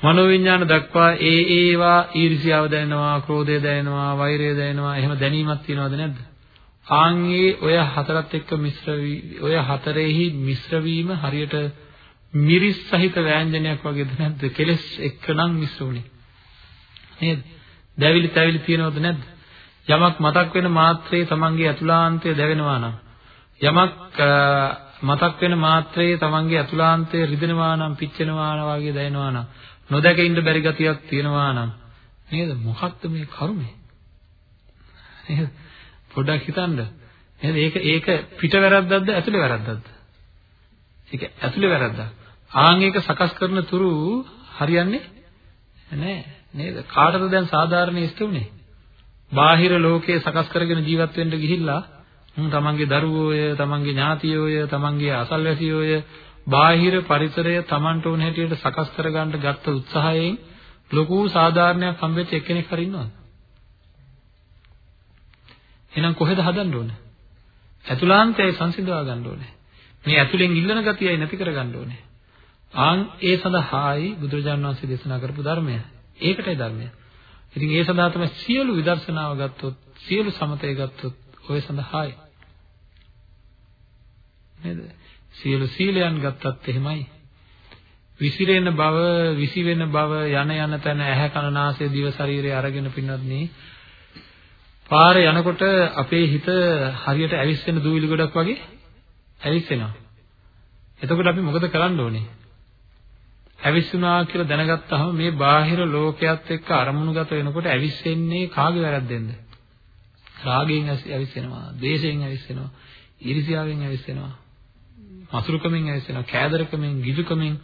මනෝ විඥාන දක්වා ඒ ඒවා ඊර්ෂියාව දැනෙනවා ක්‍රෝධය දැනෙනවා වෛරය දැනෙනවා එහෙම දැනීමක් තියනවද නැද්ද ආන්ගේ ඔය හතරත් එක්ක මිශ්‍ර ඔය හතරෙහි මිශ්‍ර වීම හරියට මිරිස් සහිත ව්‍යංජනයක් වගේද නැද්ද? කෙලස් එක්කනම් මිශ්‍ර උනේ නේද? දැවිලි තැවිලි තියනවද නැද්ද? යමක් මතක් වෙන මාත්‍රේ තමන්ගේ අතුලාන්තය දැවෙනවා නම් යමක් මතක් වෙන මාත්‍රයේ තමන්ගේ අතුලාන්තය රිදෙනවා නම් පිච්චෙනවා වගේ දැනෙනවා නම් නොදැක ඉන්න බැරි ගතියක් තියෙනවා නම් නේද? මොකක්ද මේ කරුමේ නේද? පොඩ්ඩක් හිතන්න. නේද ඒක ඒක පිට වැරද්දක්ද ඇතුලේ වැරද්දක්ද? ඒක ඇතුලේ වැරද්දක්. ආන් ඒක සකස් කරන තුරු හරියන්නේ නැහැ නේද? කාටද දැන් සාධාරණ ඉෂ්ට උනේ බාහිර ලෝකයේ සකස් කරගෙන ජීවත් වෙන්න ගිහිල්ලා තමන්ගේ දරුවෝය, තමන්ගේ ඥාතියෝය, තමන්ගේ අසල්වැසියෝය බාහිර පරිසරය තමන්ට ඕන හැටියට සකස් කරගන්න ගත්ත උත්සාහයෙන් ලොකු සාධාරණයක් හම්බෙච්ච එක්කෙනෙක් හරි ඉන්නවද? එහෙනම් කොහෙද හදන්න ඕනේ? ඇතුළාන්තය සංසිඳවා ගන්න ඕනේ. මේ ඇතුලෙන් ඉල්ලන ගතියයි නැති කරගන්න ඕනේ. ආන් ඒ සඳහායි බුදුරජාණන් වහන්සේ දේශනා කරපු ධර්මය. ඒකටයි ධර්මය. ඉතින් ඒ සඳහා තමයි සියලු විදර්ශනාව ගත්තොත්, සියලු සමතය ගත්තොත් ඔය සඳහායි. නේද? සියලු සීලයන් ගත්තත් එහෙමයි. විසිරෙන බව, විසිවෙන බව යන යන තැන ඇහැ කන නාසය දිව ශරීරය අරගෙන පින්වත්නි පාරේ යනකොට අපේ හිත හරියට ඇවිස්සෙන දූවිලි ගොඩක් වගේ ඇවිස්සෙනවා. එතකොට අපි මොකද කරන්න ඕනේ? ඇවිස්සුනා කියලා දැනගත්තාම මේ බාහිර ලෝකයක් එක්ක අරමුණුගත වෙනකොට ඇවිස්සෙන්නේ කාගේ වැරද්දෙන්ද? රාගයෙන් ඇවිස්සෙනවා, ද්වේෂයෙන් ඇවිස්සෙනවා, ඊර්ෂ්‍යාවෙන් ඇවිස්සෙනවා, මසුරුකමින් ඇවිස්සෙනවා, කෑදරකමින්, ගිජුකමින්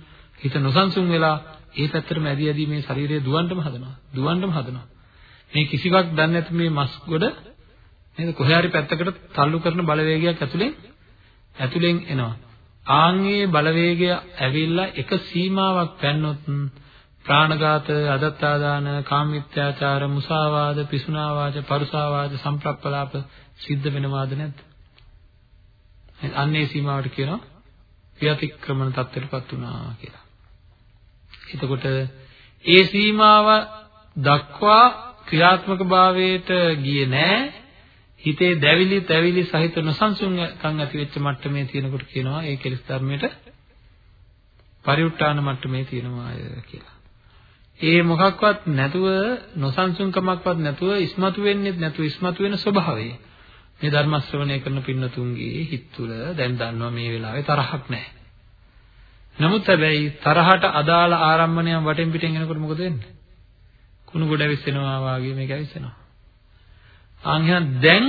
හිත නොසන්සුන් වෙලා ඒ පැත්තටම ඇදී ඇදී මේ ශරීරය දුවන්නම හදනවා. දුවන්නම හදනවා. මේ කිසිවක් දන්නේ නැති මේ මස් ගොඩ නේද කොහේ හරි පැත්තකට තල්ලු කරන බලවේගයක් ඇතුලෙන් ඇතුලෙන් එනවා. ආන්ගේ බලවේගය ඇවිල්ලා එක සීමාවක් පැන්නොත් ප්‍රාණඝාත, අදත්තාදාන, කාමීත්‍යාචාර, මුසාවාද, පිසුනාවාද, පරුසාවාද, සම්ප්‍රප්පලාප සිද්ධ වෙනවාද නැද්ද? අන්නේ සීමාවට කියනවා විතික්‍රමන තත්ත්වයටපත් වුණා කියලා. එතකොට ඒ සීමාව දක්වා ක්‍රියාත්මක භාවයට ගියේ නෑ හිතේ දැවිලි තැවිලි සහිත නොසන්සුන්කම් ඇති වෙච්ච මට්ටමේ තියෙනකොට කියනවා ඒ කෙලස් ධර්මයට පරිඋත් ทาน මට්ටමේ තියෙනවා කියලා. ඒ මොකක්වත් නැතුව නොසන්සුන්කමක්වත් නැතුව ඉස්මතු වෙන්නේ නැතුව ඉස්මතු වෙන ස්වභාවය. මේ ධර්ම ශ්‍රවණය කරන පින්නතුන්ගේ හිත තුළ දැන් දන්නවා මේ වෙලාවේ තරහක් නැහැ. නමුත් හැබැයි තරහට අදාළ ආරම්භණයන් වටෙන් පිටින් එනකොට මොකද වෙන්නේ? කුණු ගොඩ විශ්සෙනවා වාගේ මේක විශ්සෙනවා. ආන්හන් දැන්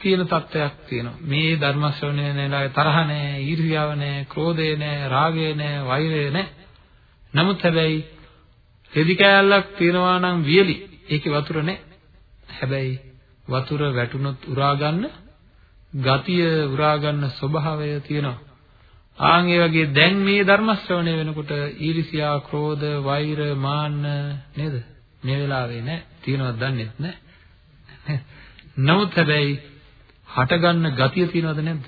තියෙන තත්ත්වයක් තියෙනවා. මේ ධර්ම ශ්‍රවණය නේලාවේ තරහ නැහැ, ඊර්ෂ්‍යාව නැහැ, ක්‍රෝධය නැහැ, රාගය නැහැ, වෛරය නැහැ. නමුත් හැබැයි රෙදි කෑල්ලක් තියනවා නම් වියලි. ඒකේ වතුර නැහැ. හැබැයි වතුර වැටුනොත් උරා ගන්න ගතිය උරා ගන්න ස්වභාවය තියෙනවා. ආන් ඒ වගේ දැන් මේ ධර්ම ශ්‍රවණය වෙනකොට ඊර්ෂියා, ක්‍රෝධ, වෛර, මාන්න නේද? මේ වෙලාවේ නෑ. තියෙනවද දන්නේ නැහැ. නමුත් හැබැයි හටගන්න ගතිය තියෙනවද නැද්ද?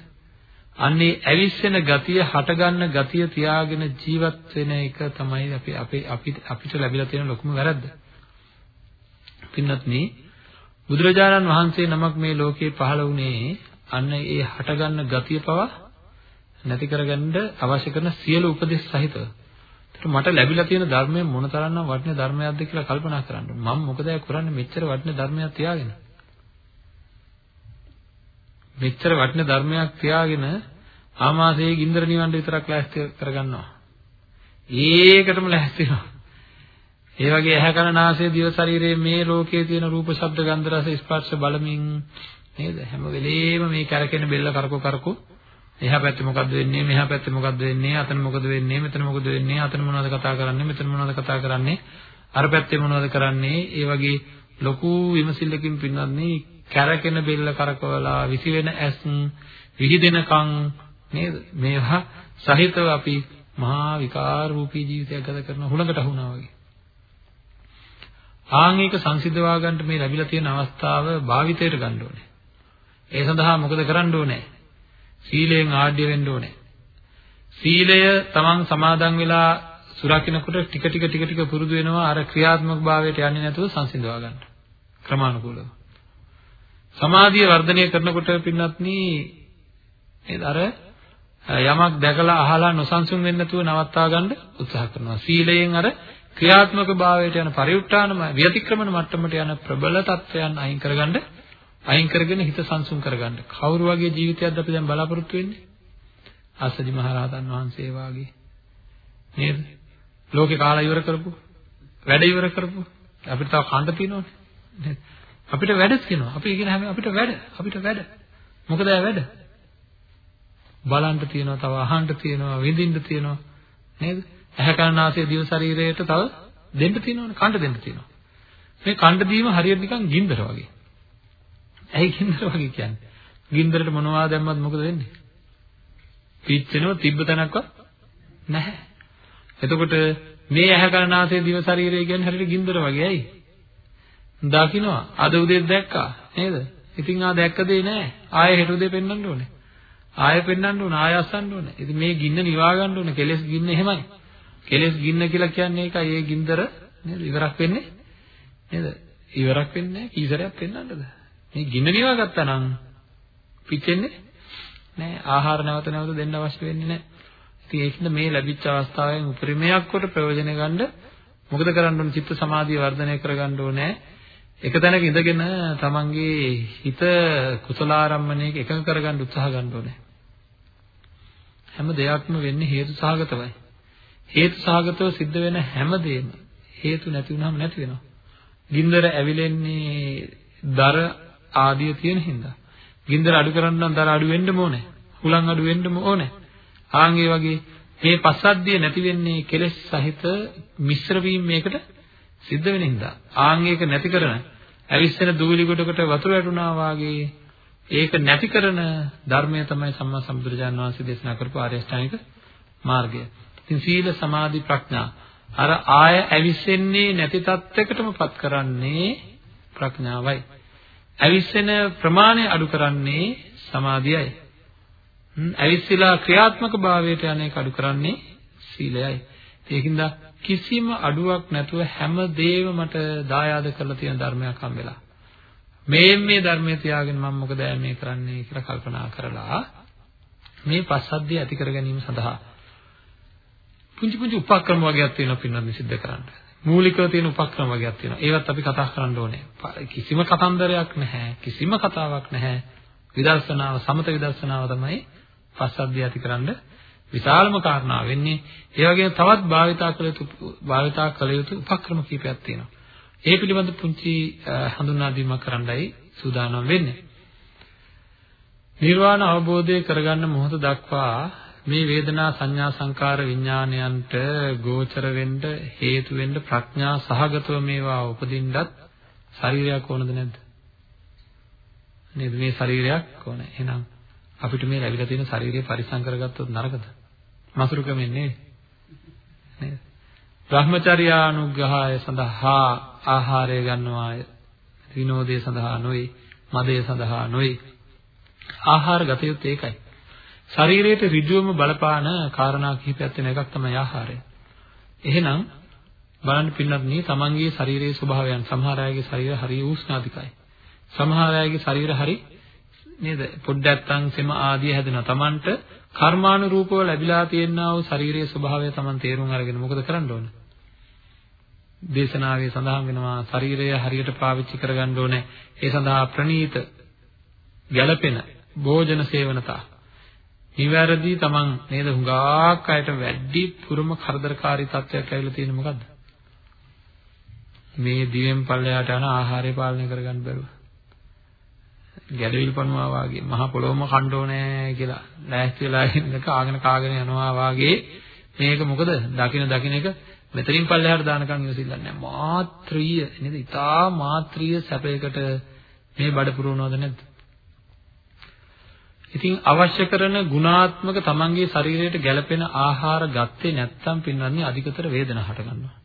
අන්නේ ඇවිස්සෙන ගතිය හටගන්න ගතිය තියාගෙන ජීවත් වෙන එක තමයි අපි අපේ අපිට අපිට ලැබිලා තියෙන ලොකුම වැරද්ද. පින්නත් මේ බුදුරජාණන් වහන්සේ නමක් මේ ලෝකේ පහළ වුණේ අන්න ඒ හටගන්න ගතිය පවා නැති කරගන්න අවශ්‍ය කරන සියලු උපදෙස් සහිතව. ඒත් මට ලැබිලා තියෙන ධර්මය මොනතරම්නම් වටින ධර්මයක්ද කියලා කල්පනා කරන්න. මම මොකද කරන්නේ මෙච්චර වටින ධර්මයක් තියාගෙන? මෙච්චර වටින ධර්මයක් තියාගෙන ආමාශයේ ගින්දර නිවන්න විතරක් ලෑස්ති කරගන්නවා. ඒකටම ලෑස්ති වෙනවා. ඒ වගේ ඇහැ කන නාසය දිව ශරීරයේ මේ ලෝකයේ තියෙන රූප ශබ්ද ගන්ධ රස ස්පර්ශ බලමින් නේද හැම වෙලේම මේ කරකෙන බෙල්ල කරකෝ කරකෝ එහා පැත්තේ මොකද්ද වෙන්නේ මෙහා පැත්තේ මොකද්ද වෙන්නේ අතන මොකද වෙන්නේ මෙතන මොකද වෙන්නේ අතන මොනවද කතා කරන්නේ මෙතන මොනවද කතා කරන්නේ අර පැත්තේ මොනවද කරන්නේ ඒ වගේ ලොකු විමසිල්ලකින් පින්නන්නේ කැරකෙන බෙල්ල කරකවලා විසිවෙන ඇස් විහිදෙනකන් නේද මේවා සහිතව අපි මහා විකාර රූපී ජීවිතයක් ගත කරන හුලඟට අහුණා වගේ ආන් ඒක සංසිද්ධවා ගන්නට මේ ලැබිලා තියෙන අවස්ථාව භාවිතයට ගන්න ඕනේ. ඒ සඳහා මොකද කරන්න ඕනේ? සීලයෙන් ආඩ්‍ය වෙන්න ඕනේ. සීලය තමන් සමාදන් වෙලා සුරකින්නකොට ටික ටික ටික ටික පුරුදු වෙනවා අර ක්‍රියාත්මක භාවයට යන්නේ නැතුව සංසිඳවා ගන්න. ක්‍රමානුකූලව. සමාධිය වර්ධනය කරනකොට පින්නත්නි නේද අර යමක් දැකලා අහලා නොසන්සුන් වෙන්නේ නැතුව නවත්වා ගන්න උත්සාහ කරනවා. සීලයෙන් අර ක්‍රියාත්මක භාවයට යන පරිඋත්ථානම ව්‍යතික්‍රමන මට්ටමට යන ප්‍රබල තත්වයන් අයින් කරගන්න අයින් කරගෙන හිත සංසුන් කරගන්න. කවුරු වගේ ජීවිතයක්ද අපි දැන් බලාපොරොත්තු වෙන්නේ? අස්සදි මහරහතන් වහන්සේ වාගේ. නේද? ලෝකේ කාලා ඉවර කරපු, වැඩ ඉවර කරපු. අපිට තව කන්න තියෙනවනේ. නේද? අපිට වැඩ තියෙනවා. අපි කියන හැම අපිට වැඩ, අපිට වැඩ. මොකද වැඩ? බලන්න තියෙනවා, තව අහන්න තියෙනවා, විඳින්න තියෙනවා. නේද? ඇහැ කන නාසය දිව ශරීරයට තව දෙන්න තියෙනවනේ, කන්න දෙන්න තියෙනවා. මේ කන්න දීම හරියට නිකන් ගින්දර වගේ. ඇයි ගින්දර වගේ කියන්නේ? ගින්දරට මොනවා දැම්මත් මොකද වෙන්නේ? පිච්චෙනව තිබ්බ තැනක්වත් නැහැ. එතකොට මේ ඇහැ කරනාසේ දිව ශරීරය කියන්නේ හරියට ගින්දර වගේ ඇයි? දකින්නවා. අද උදේ දැක්කා නේද? ඉතින් ආ දැක්ක දෙේ නෑ. ආයෙ හෙට උදේ පෙන්වන්න ඕනේ. ආයෙ පෙන්වන්න ඕනේ. ආයෙ අස්සන්න ඕනේ. ඉතින් මේ ගින්න නිවා ගන්න ඕනේ. කෙලස් ගින්න එහෙමයි. කෙලස් ගින්න කියලා කියන්නේ ඒකයි. ඒ ගින්දර නේද? ඉවරක් වෙන්නේ නේද? ඉවරක් වෙන්නේ නැහැ. කීසරයක් පෙන්වන්නද? මේ ගින්න නිවා ගත්තා නම් පිච්චෙන්නේ නෑ ආහාර නැවත නැවත දෙන්න අවශ්‍ය වෙන්නේ නෑ. ඉතින් ඒකින්ද මේ ලැබිච්ච අවස්ථාවෙන් උපරිමයක් කොට ප්‍රයෝජන ගන්න මොකද කරන්න ඕනේ චිත්ත සමාධිය වර්ධනය කරගන්න ඕනේ. එක තැනක ඉඳගෙන තමන්ගේ හිත කුසලාරම්මණයක එකඟ කරගන්න උත්සාහ ගන්න ඕනේ. හැම දෙයක්ම වෙන්නේ හේතු සහගතවයි. හේතු සහගතව සිද්ධ වෙන හැම දෙයක්ම හේතු නැති වුනහම නැති වෙනවා. ගින්දර ඇවිලෙන්නේ දර ආදිය තියෙන හින්දා. ගින්දර අඩු කරන්න නම් දර අඩු වෙන්න ඕනේ. හුලං අඩු වෙන්න ඕනේ. ආන් ඒ වගේ මේ පස්සද්ධිය නැති වෙන්නේ කෙලෙස් සහිත මිශ්‍ර වීම මේකට සිද්ධ වෙන හින්දා. ආන් ඒක නැති කරන ඇවිස්සෙන දූලි කොටකට වතුර වැටුණා වාගේ ඒක නැති කරන ධර්මය තමයි සම්මා සම්බුදුරජාණන් වහන්සේ දේශනා කරපු ආර්ය අෂ්ටාංගික මාර්ගය. ඉතින් සීල සමාධි ප්‍රඥා අර ආය ඇවිස්සෙන්නේ නැති තත්යකටමපත් කරන්නේ ප්‍රඥාවයි. ඇවිස්සෙන ප්‍රමාණය අඩු කරන්නේ සමාධියයි. ඇවිස්සලා ක්‍රියාත්මක භාවයට යන එක අඩු කරන්නේ සීලයයි. ඒකින්ද කිසිම අඩුවක් නැතුව හැම දෙයක්ම මට දායාද කරලා තියෙන ධර්මයක් හම්බෙලා. මේ මේ ධර්මයේ තියාගෙන මම මොකද මේ කරන්නේ කියලා කල්පනා කරලා මේ පස්සද්ධිය ඇති කර ගැනීම සඳහා පුංචි පුංචි උපක්‍රම වගේක් තියෙනවා පින්නත් සිද්ධ කරන්න. මූලිකව තියෙන උපක්‍රම වගේක් තියෙනවා. ඒවත් අපි කතා කරන්න ඕනේ. කිසිම කතන්දරයක් නැහැ. කිසිම කතාවක් නැහැ. විදර්ශනාව සමත විදර්ශනාව තමයි පස්සද්ධිය ඇතිකරන්න විශාලම කාරණා වෙන්නේ. ඒ වගේම තවත් භාවිතා කළ යුතු භාවිතා කළ යුතු උපක්‍රම කීපයක් තියෙනවා. ඒ පිළිබඳ පුංචි හඳුන්වා දීමක් කරන්නයි සූදානම් වෙන්නේ. නිර්වාණ අවබෝධය කරගන්න මොහොත දක්වා මේ වේදනා සංඥා සංකාර විඥානයන්ට ගෝචර වෙන්න හේතු වෙන්න ප්‍රඥා සහගතව මේවා උපදින්නත් ශරීරයක් ඕනද නැද්ද? නේද මේ ශරීරයක් ඕනේ. එහෙනම් අපිට මේ ලැබිලා තියෙන ශරීරය පරිසම් කරගත්තොත් නරකද? මසුරුකමෙන් නේද? නේද? බ්‍රහ්මචර්යානුග්‍රහය සඳහා ආහාරය ගන්නවාය. විනෝදයේ සඳහා නොවේ, මදයේ සඳහා නොවේ. ආහාර ගත යුත්තේ ඒකයි. ශරීරයට ඍජුවම බලපාන කාරණා කිහිපයක් තියෙන එකක් තමයි ආහාරය. එහෙනම් බලන්න පින්නත් මේ තමන්ගේ ශරීරයේ ස්වභාවයන් සමහර අයගේ ශරීර හරිය උෂ්ණාධිකයි. සමහර අයගේ ශරීර හරි නේද පොඩ්ඩක් තන් සෙම ආදිය හැදෙනවා. තමන්ට කර්මානුරූපව ලැබිලා තියෙනා වූ ශාරීරික ස්වභාවය තමන් තේරුම් අරගෙන මොකද කරන්න ඕන? දේශනාවේ සඳහන් වෙනවා ශරීරය හරියට පාවිච්චි කරගන්න ඕනේ. ඒ සඳහා ප්‍රණීත ගැළපෙන භෝජන සේවනතා. නිවැරදි තමන් නේද හුඟක් අයට වැඩි පුරම කරදරකාරී තත්ත්වයක් ඇවිල්ලා තියෙන්නේ මොකද්ද? මේ දිවෙන් පල්ලයට යන ආහාරය පාලනය කරගන්න බැරුව. ගැඩවිල් පණුවා වාගේ මහ පොළොවම කන්න ඕනේ කියලා ලෑස්ති වෙලා ඉන්න කාගෙන කාගෙන යනවා වාගේ මේක මොකද දකින දකින එක මෙතනින් පල්ලෙහාට දානකම් ඉවසිල්ලන්නේ නැහැ මාත්‍රීය නේද? ඊටා මාත්‍රීය සැපයකට මේ බඩ පුරවනවද නැද්ද? ඉතින් අවශ්‍ය කරන ගුණාත්මක තමන්ගේ ශරීරයට ගැළපෙන ආහාර ගත්තේ නැත්නම් පින්වත්නි අධිකතර වේදනාවක් හට ගන්නවා.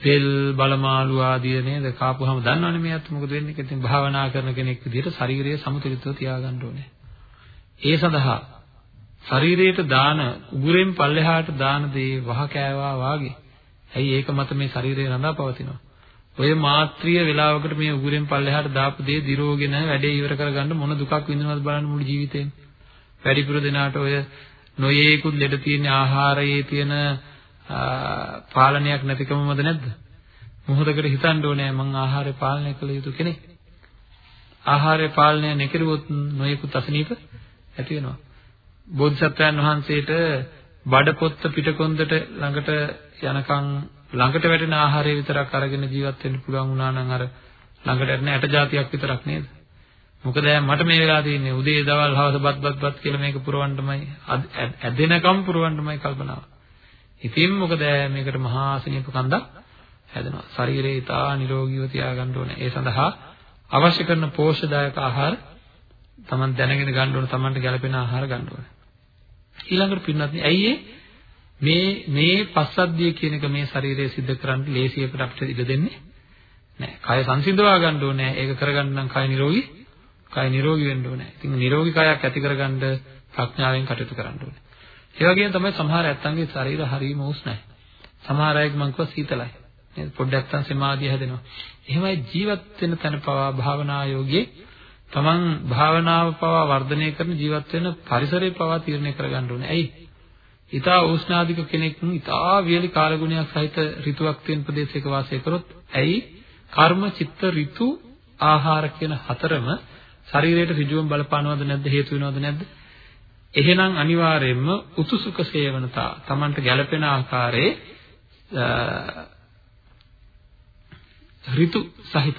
තෙල් බලමාලු ආදිය නේද කාපුවාම දන්නවනේ මේ අත් මොකද වෙන්නේ කියලා. ඉතින් භාවනා කරන කෙනෙක් විදිහට ශරීරය සමතුලිතව තියාගන්න ඕනේ. ඒ සඳහා ශරීරයට දාන උගුරෙන් පල්ලෙහාට දාන දේ වහ කෑවා වාගේ. ඇයි ඒක මත මේ ශරීරය රඳා පවතිනවා. ඔය මාත්‍රිය වේලාවකට මේ උගුරෙන් පල්ලෙහාට දාපු දේ දිරෝගෙන වැඩේ ඉවර කරගන්න මොන දුකක් විඳිනවද බලන්න මුළු ජීවිතේම. වැඩිපුර දෙනාට ඔය නොයේකුත් ලෙඩ තියෙන ආහාරයේ තියෙන පාලනයක් නැතිකමමද නැද්ද? මොහොතකට හිතන්න ඕනේ මං ආහාරය පාලනය කළ යුතු කෙනෙක්. ආහාරය පාලනය නොකරුවොත් නොයෙකුත් අසනීප ඇති වෙනවා. බෝධිසත්වයන් වහන්සේට බඩපොත්ත පිටකොන්දට ළඟට යනකම් ළඟට වැටෙන ආහාරය විතරක් අරගෙන ජීවත් වෙන්න පුළුවන් වුණා නම් අර ළඟට යන ඇට జాතියක් විතරක් නේද? මොකද මට මේ වෙලා තියෙන්නේ උදේ දවල් හවස බත් බත් බත් කියලා මේක පුරවන්නමයි ඇදෙනකම් පුරවන්නමයි කල්පනාව. ඉතින් මොකද මේකට මහා සනීප කන්දක් හැදෙනවා. ශරීරය ඉතා නිරෝගීව තියාගන්න ඕනේ. ඒ සඳහා අවශ්‍ය කරන පෝෂ්‍යදායක ආහාර Taman දැනගෙන ගන්න ඕනේ. Tamanට ගැළපෙන ආහාර ගන්න ඕනේ. ඊළඟට පින්නත් ඇයි මේ මේ පස්සද්ධිය කියන එක මේ ශරීරය සිද්ධ කරන්න ලේසියකට අපිට ඉඩ දෙන්නේ නැහැ. කය සංසිඳවා ගන්න ඕනේ. ඒක කරගන්න නම් කය නිරෝගී කය නිරෝගී වෙන්න ඕනේ. ඉතින් නිරෝගී කයක් ඇති කරගන්න ප්‍රඥාවෙන් කටයුතු කරන්න ඕනේ. ඒ වගේම තමයි සමහර ඇත්තන්ගේ ශරීර හරීම උෂ්ණයි. සමහර අයෙක් මං කිව්වා සීතලයි. නේද? පොඩ්ඩක් තන් සමාධිය හැදෙනවා. එහෙමයි ජීවත් වෙන තැන පවා භාවනා යෝගී තමන් භාවනාව පවා වර්ධනය කරන ජීවත් වෙන පරිසරය පවා තීරණය කරගන්න ඕනේ. ඇයි? ඊටා උෂ්ණාධික කෙනෙක් ඊටා වියලි කාලගුණයක් සහිත ඍතුවක් තියෙන ප්‍රදේශයක වාසය කරොත් ඇයි? කර්ම, චිත්ත, ඍතු, ආහාර කියන හතරම ශරීරයට ඍජුවම බලපානවද නැද්ද? හේතු වෙනවද නැද්ද? එහෙනම් අනිවාර්යයෙන්ම උතුසුක සේවනතා Tamanට ගැළපෙන ආකාරයේ ඍතු සහිත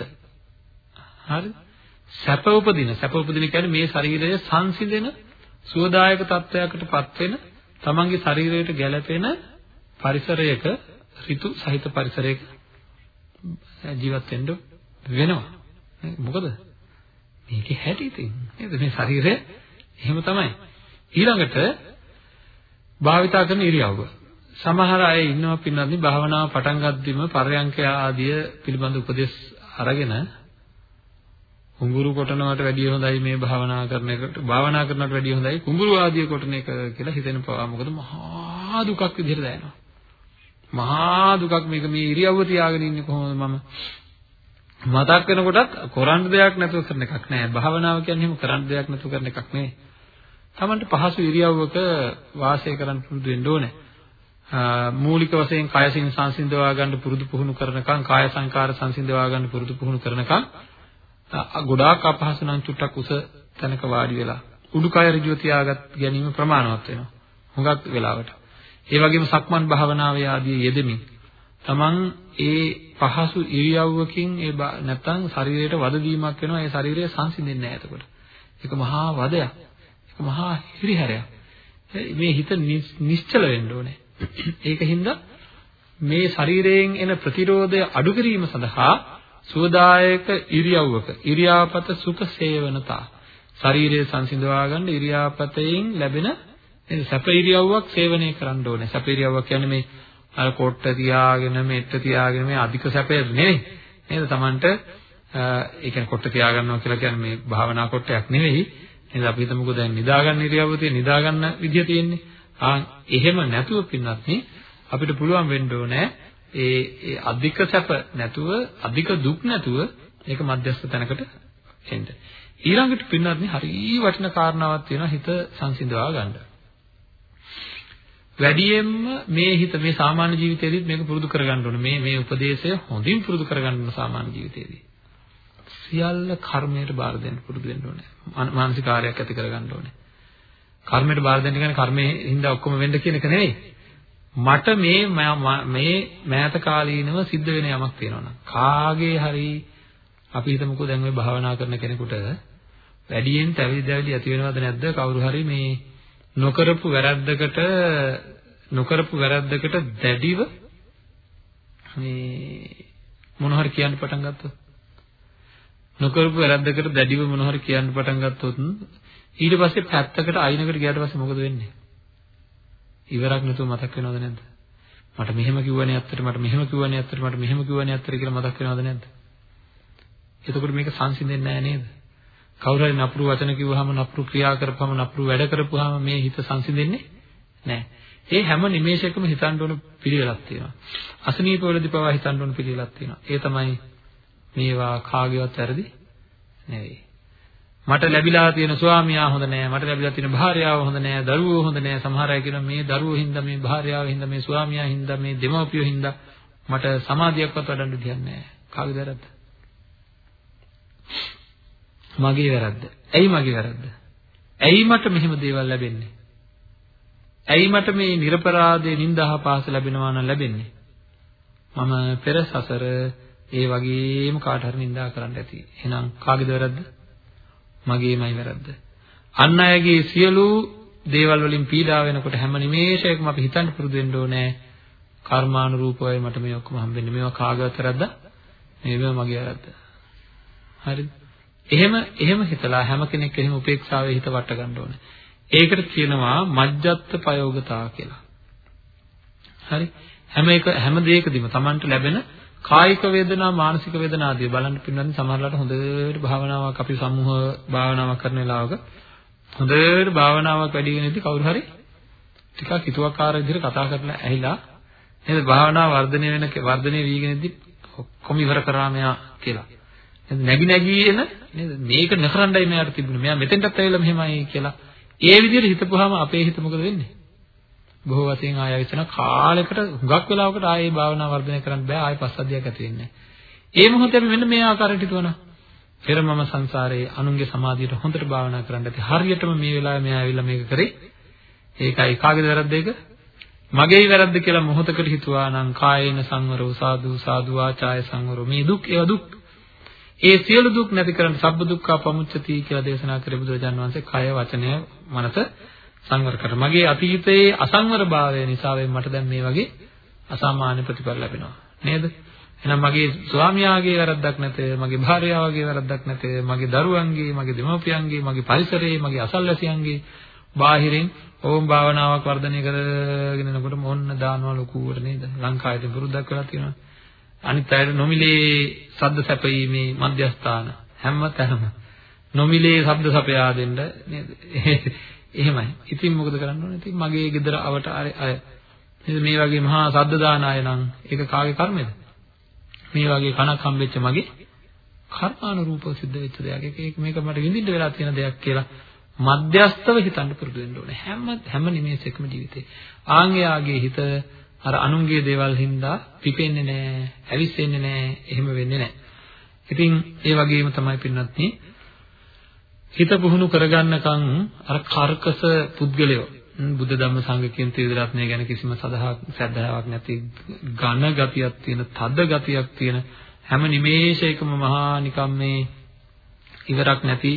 හරි සැප උපදින සැප උපදින කියන්නේ මේ ශරීරය සංසිඳෙන සුවදායක තත්වයකටපත් වෙන Tamanගේ ශරීරයට ගැළපෙන පරිසරයක ඍතු සහිත පරිසරයක ජීවත් වෙන්න වෙනවා. මොකද? මේකේ හැටි ඉතින් නේද? මේ ශරීරය එහෙම තමයි. ඊළඟට භාවිතා කරන ඉරියව්ව. සමහර අය ඉන්නවා පින්නන්නේ භාවනාව පටන් ගද්දිම පරයන්ක ආදිය පිළිබඳ උපදෙස් අරගෙන කුඹුරු කොටනවට වැඩිය හොඳයි මේ භාවනා කරන එකට. භාවනා කරනවට වැඩිය හොඳයි කුඹුරු ආදිය කොටන එක කියලා හිතෙන පවා. මොකද මහා දුකක් විදිහට දැනෙනවා. මහා දුකක් මේක මේ ඉරියව්ව තියාගෙන ඉන්නේ කොහොමද මම? මතක් වෙනකොටත් කරන්න දෙයක් නැතුව කරන එකක් නෑ. භාවනාව කියන්නේ එහෙම කරන්න දෙයක් නැතුව කරන එකක් නෙවෙයි. තමන්ට පහසු ඉරියව්වක වාසය කරන්න පුරුදු වෙන්න ඕනේ. මූලික වශයෙන් කයසින් සංසිඳවා ගන්න පුරුදු පුහුණු කරනකම් කාය සංකාර සංසිඳවා ගන්න පුරුදු පුහුණු කරනකම් ගොඩාක් අපහසු නම් චුට්ටක් උස තැනක වාඩි වෙලා උඩුකය ඍජුව තියාගත් ගැනීම ප්‍රමාණවත් වෙනවා. හුඟක් වෙලාවට. ඒ වගේම සක්මන් භාවනාවේ ආදී යෙදෙමින් තමන් ඒ පහසු ඉරියව්වකින් ඒ නැත්තම් ශරීරයට වද දීමක් වෙනවා ඒ ශරීරය සංසිඳෙන්නේ නැහැ එතකොට. ඒක මහා වදයක්. මහා හිරිහැරයක්. මේ හිත නිශ්චල වෙන්න ඕනේ. ඒකින්ද මේ ශරීරයෙන් එන ප්‍රතිරෝධය අඩු කිරීම සඳහා සුවදායක ඉරියව්වක ඉරියාපත සුඛ සේවනතා ශරීරය සංසිඳවා ගන්න ඉරියාපතෙන් ලැබෙන සැප ඉරියව්වක් සේවනය කරන්න ඕනේ. සැප ඉරියව්වක් කියන්නේ මේ අර කොට්ට තියාගෙන මෙට්ට තියාගෙන මේ අධික සැපය නෙවෙයි. නේද? Tamanට ඒ කියන්නේ කොට්ට තියාගන්නවා කියලා කියන්නේ මේ භාවනා කොට්ටයක් නෙවෙයි. නේද? අපි හිතමුකෝ දැන් නිදාගන්න ඉරියව්ව තියෙන නිදාගන්න විදිය තියෙන්නේ. ආ එහෙම නැතුව පින්නත් අපිට පුළුවන් වෙන්න ඕනේ ඒ ඒ අධික සැප නැතුව අධික දුක් නැතුව ඒක මධ්‍යස්ථ තැනකට එන්න. ඊළඟට පින්නත් හරිය වටින කාරණාවක් තියෙනවා හිත සංසිඳවා ගන්න. වැඩියෙන්ම මේ හිත මේ සාමාන්‍ය ජීවිතේදීත් මේක පුරුදු කරගන්න ඕනේ. මේ මේ උපදේශය හොඳින් පුරුදු කරගන්න ඕන සාමාන්‍ය ජීවිතේදී. සියල්ල කර්මයට බාර දෙන්න පුරුදු වෙන්න ඕනේ. මානසික කාර්යයක් ඇති කරගන්න ඕනේ. කර්මයට බාර දෙන්න කියන්නේ කර්මයේ හින්දා ඔක්කොම වෙන්න කියන එක නෙවෙයි. මට මේ මේ මෑත කාලීනව සිද්ධ වෙන යමක් තියෙනවා කාගේ හරි අපි හිතමුකෝ දැන් ওই භාවනා කරන කෙනෙකුට වැඩියෙන් තැවිලි දැවිලි ඇති වෙනවද නැද්ද? කවුරු හරි මේ නොකරපු වැරද්දකට නොකරපු වැරද්දකට දැඩිව මේ මොන හරි කියන්න පටන් ගත්තොත් නොකරපු වැරද්දකට දැඩිව මොන හරි කියන්න පටන් ගත්තොත් ඊට පස්සේ පැත්තකට අයිනකට ගියාට පස්සේ මොකද වෙන්නේ? ඉවරක් නැතුව මතක් වෙනවද නැද්ද මට මෙහෙම කිව්වනේ අත්තට මට මෙහෙම කිව්වනේ අත්තට මට මෙහෙම කිව්වනේ අත්තට කියලා මතක් වෙනවද නැද්ද එතකොට මේක සංසිඳෙන්නේ නැහැ නේද කවුරු හරි නපුරු වචන කිව්වහම නපුරු ක්‍රියා කරපුවම නපුරු වැඩ කරපුවාම මේ හිත සංසිඳෙන්නේ නැහැ. ඒ හැම නිමේෂයකම හිතන්න ඕන පිළිවෙලක් තියෙනවා. අසනීප වලදී පවා හිතන්න ඕන පිළිවෙලක් තියෙනවා. ඒ තමයි මේවා කාගේවත් වැරදි නෙවෙයි. මට ලැබිලා තියෙන ස්වාමියා හොඳ නෑ මට ලැබිලා තියෙන භාර්යාව හොඳ නෑ දරුවෝ හොඳ නෑ. සමහර අය කියනවා මේ දරුවෝ හින්දා මේ භාර්යාව හින්දා මේ ස්වාමියා හින්දා මේ දෙමව්පියෝ හින්දා මට සමාධියක්වත් වඩන්න දෙයක් නෑ. කාගේ වැරද්ද? මගේ වැරද්ද. ඇයි මගේ වැරද්ද? ඇයි මට මෙහෙම දේවල් ලැබෙන්නේ? ඇයි මට මේ නිර්පරාදේ නින්දාහ පාස ලැබෙනවා නම් ලැබෙන්නේ? මම පෙර සසර ඒ වගේම කාට හරි නින්දා කරන්න ඇති. එහෙනම් කාගේද වැරද්ද? මගේමයි වැරද්ද. අන් අයගේ සියලු දේවල් වලින් පීඩා වෙනකොට හැම නිමේෂයකම අපි හිතන්න පුරුදු වෙන්න ඕනේ කර්මානුරූපවයි මට මේ ඔක්කොම හම්බෙන්නේ. මේවා කාගේවත් වැරද්ද? මේවා මගේ වැරද්ද. හරිද? එහෙම එහෙම හිතලා හැම කෙනෙක් එහෙම උපේක්ෂාවේ හිත වට ගන්න ඕනේ. ඒකට කියනවා මජ්ජත් ප්‍රයෝගතා කියලා. හරි? හැම එක හැම දෙයකදීම Tamanට ලැබෙන කායික වේදනා මානසික වේදනා ආදී බලන්න පින්නන්නේ සමහරවිට හොඳට භාවනාවක් අපි සමූහ භාවනාවක් කරන වෙලාවක හොඳට භාවනාවක් වැඩි වෙන ඉතින් කවුරු හරි ටිකක් හිතුවක්කාර විදිහට කතා කරලා ඇහිලා නේද? භාවනාව වර්ධනය වෙන වර්ධනය වීගෙන ඉද්දි කොහොම ඉවර කරා මෙයා කියලා. නැగి නැగి එන නේද? මේක නකරන්නයි මෙයාට තිබුණේ. මෙයා මෙතෙන්ටත් ඇවිල්ලා මෙහෙමයි කියලා ඒ විදිහට හිතපුවාම අපේ හිත මොකද වෙන්නේ? බොහෝ වශයෙන් ආය විතර කාලයකට හුඟක් වෙලාවකට ආයේ භාවනා වර්ධනය කරන්න බෑ ආයේ පස්සද්ධියක් ඇති වෙන්නේ ඒ මොහොතේ අපි මෙන්න මේ ආකාරයට හිතුවනා. පෙර මම සංසාරේ අනුන්ගේ සමාධියට හොඳට භාවනා කරන්න ඇති හරියටම මේ වෙලාවේ මෙයා ඇවිල්ලා මේක කරේ. ඒකයි කාගේද වැරද්ද ඒක? මගේ වැරද්ද කියලා මොහොතකට හිතුවා නම් කායේන සංවරෝ සාදු සාදු ආචාය සංවරෝ. මේ දුක් ඒවා දුක්. ඒ සියලු දුක් නැති කරන්න සබ්බ දුක්ඛ පමුච්චති කියලා දේශනා කරේ බුදුරජාන් වහන්සේ කය වචනය මනස. සංවර කර. මගේ අතීතයේ අසංවර භාවය නිසා මට දැන් මේ වගේ අසාමාන්‍ය ප්‍රතිඵල ලැබෙනවා. නේද? එහෙනම් මගේ ස්වාමියාගේ වැරද්දක් නැත, මගේ භාර්යාවගේ වැරද්දක් නැත, මගේ දරුවන්ගේ, මගේ දෙමව්පියන්ගේ, මගේ පරිසරයේ, මගේ අසල්වැසියන්ගේ බාහිරින් ඕම් භාවනාවක් වර්ධනය කරගෙන යනකොට මොන්න දානවා ලොකුවට නේද? ලංකාවේ පුරුද්දක් වෙලා තියෙනවා. අනිත් අයට නොමිලේ ශබ්ද සැපීමේ මධ්‍යස්ථාන හැම තැනම නොමිලේ ශබ්ද සපයා දෙන්න නේද? එහෙමයි. ඉතින් මොකද කරන්න ඕනේ? ඉතින් මගේ ගෙදර අවට අය නේද මේ වගේ මහා ශබ්ද දාන අය නම් ඒක කාගේ කර්මෙද? මේ වගේ කණක් හම්බෙච්ච මගේ කර්මානුරූපව සිද්ධ වෙච්ච දෙයක්. ඒක මේක මට විඳින්න වෙලා තියෙන දෙයක් කියලා මධ්‍යස්තව හිතන්න පුරුදු වෙන්න ඕනේ. හැම හැම නිමේෂයකම ජීවිතේ. ආන්ගයාගේ හිත අර අනුන්ගේ දේවල් හින්දා පිපෙන්නේ නැහැ, ඇවිස්සෙන්නේ නැහැ, එහෙම වෙන්නේ නැහැ. ඉතින් ඒ වගේම තමයි පින්නත්නි හිත පුහුණු කරගන්නකම් අර කර්කස පුද්ගලයෝ බුද්ධ ධම්ම සංඝ කියන ත්‍රිවිධ ගැන කිසිම සදහාවක් සැදහාවක් නැති ඝන ගතියක් තියෙන, තද ගතියක් තියෙන හැම නිමේෂයකම මහා නිකම් මේ ඉවරක් නැති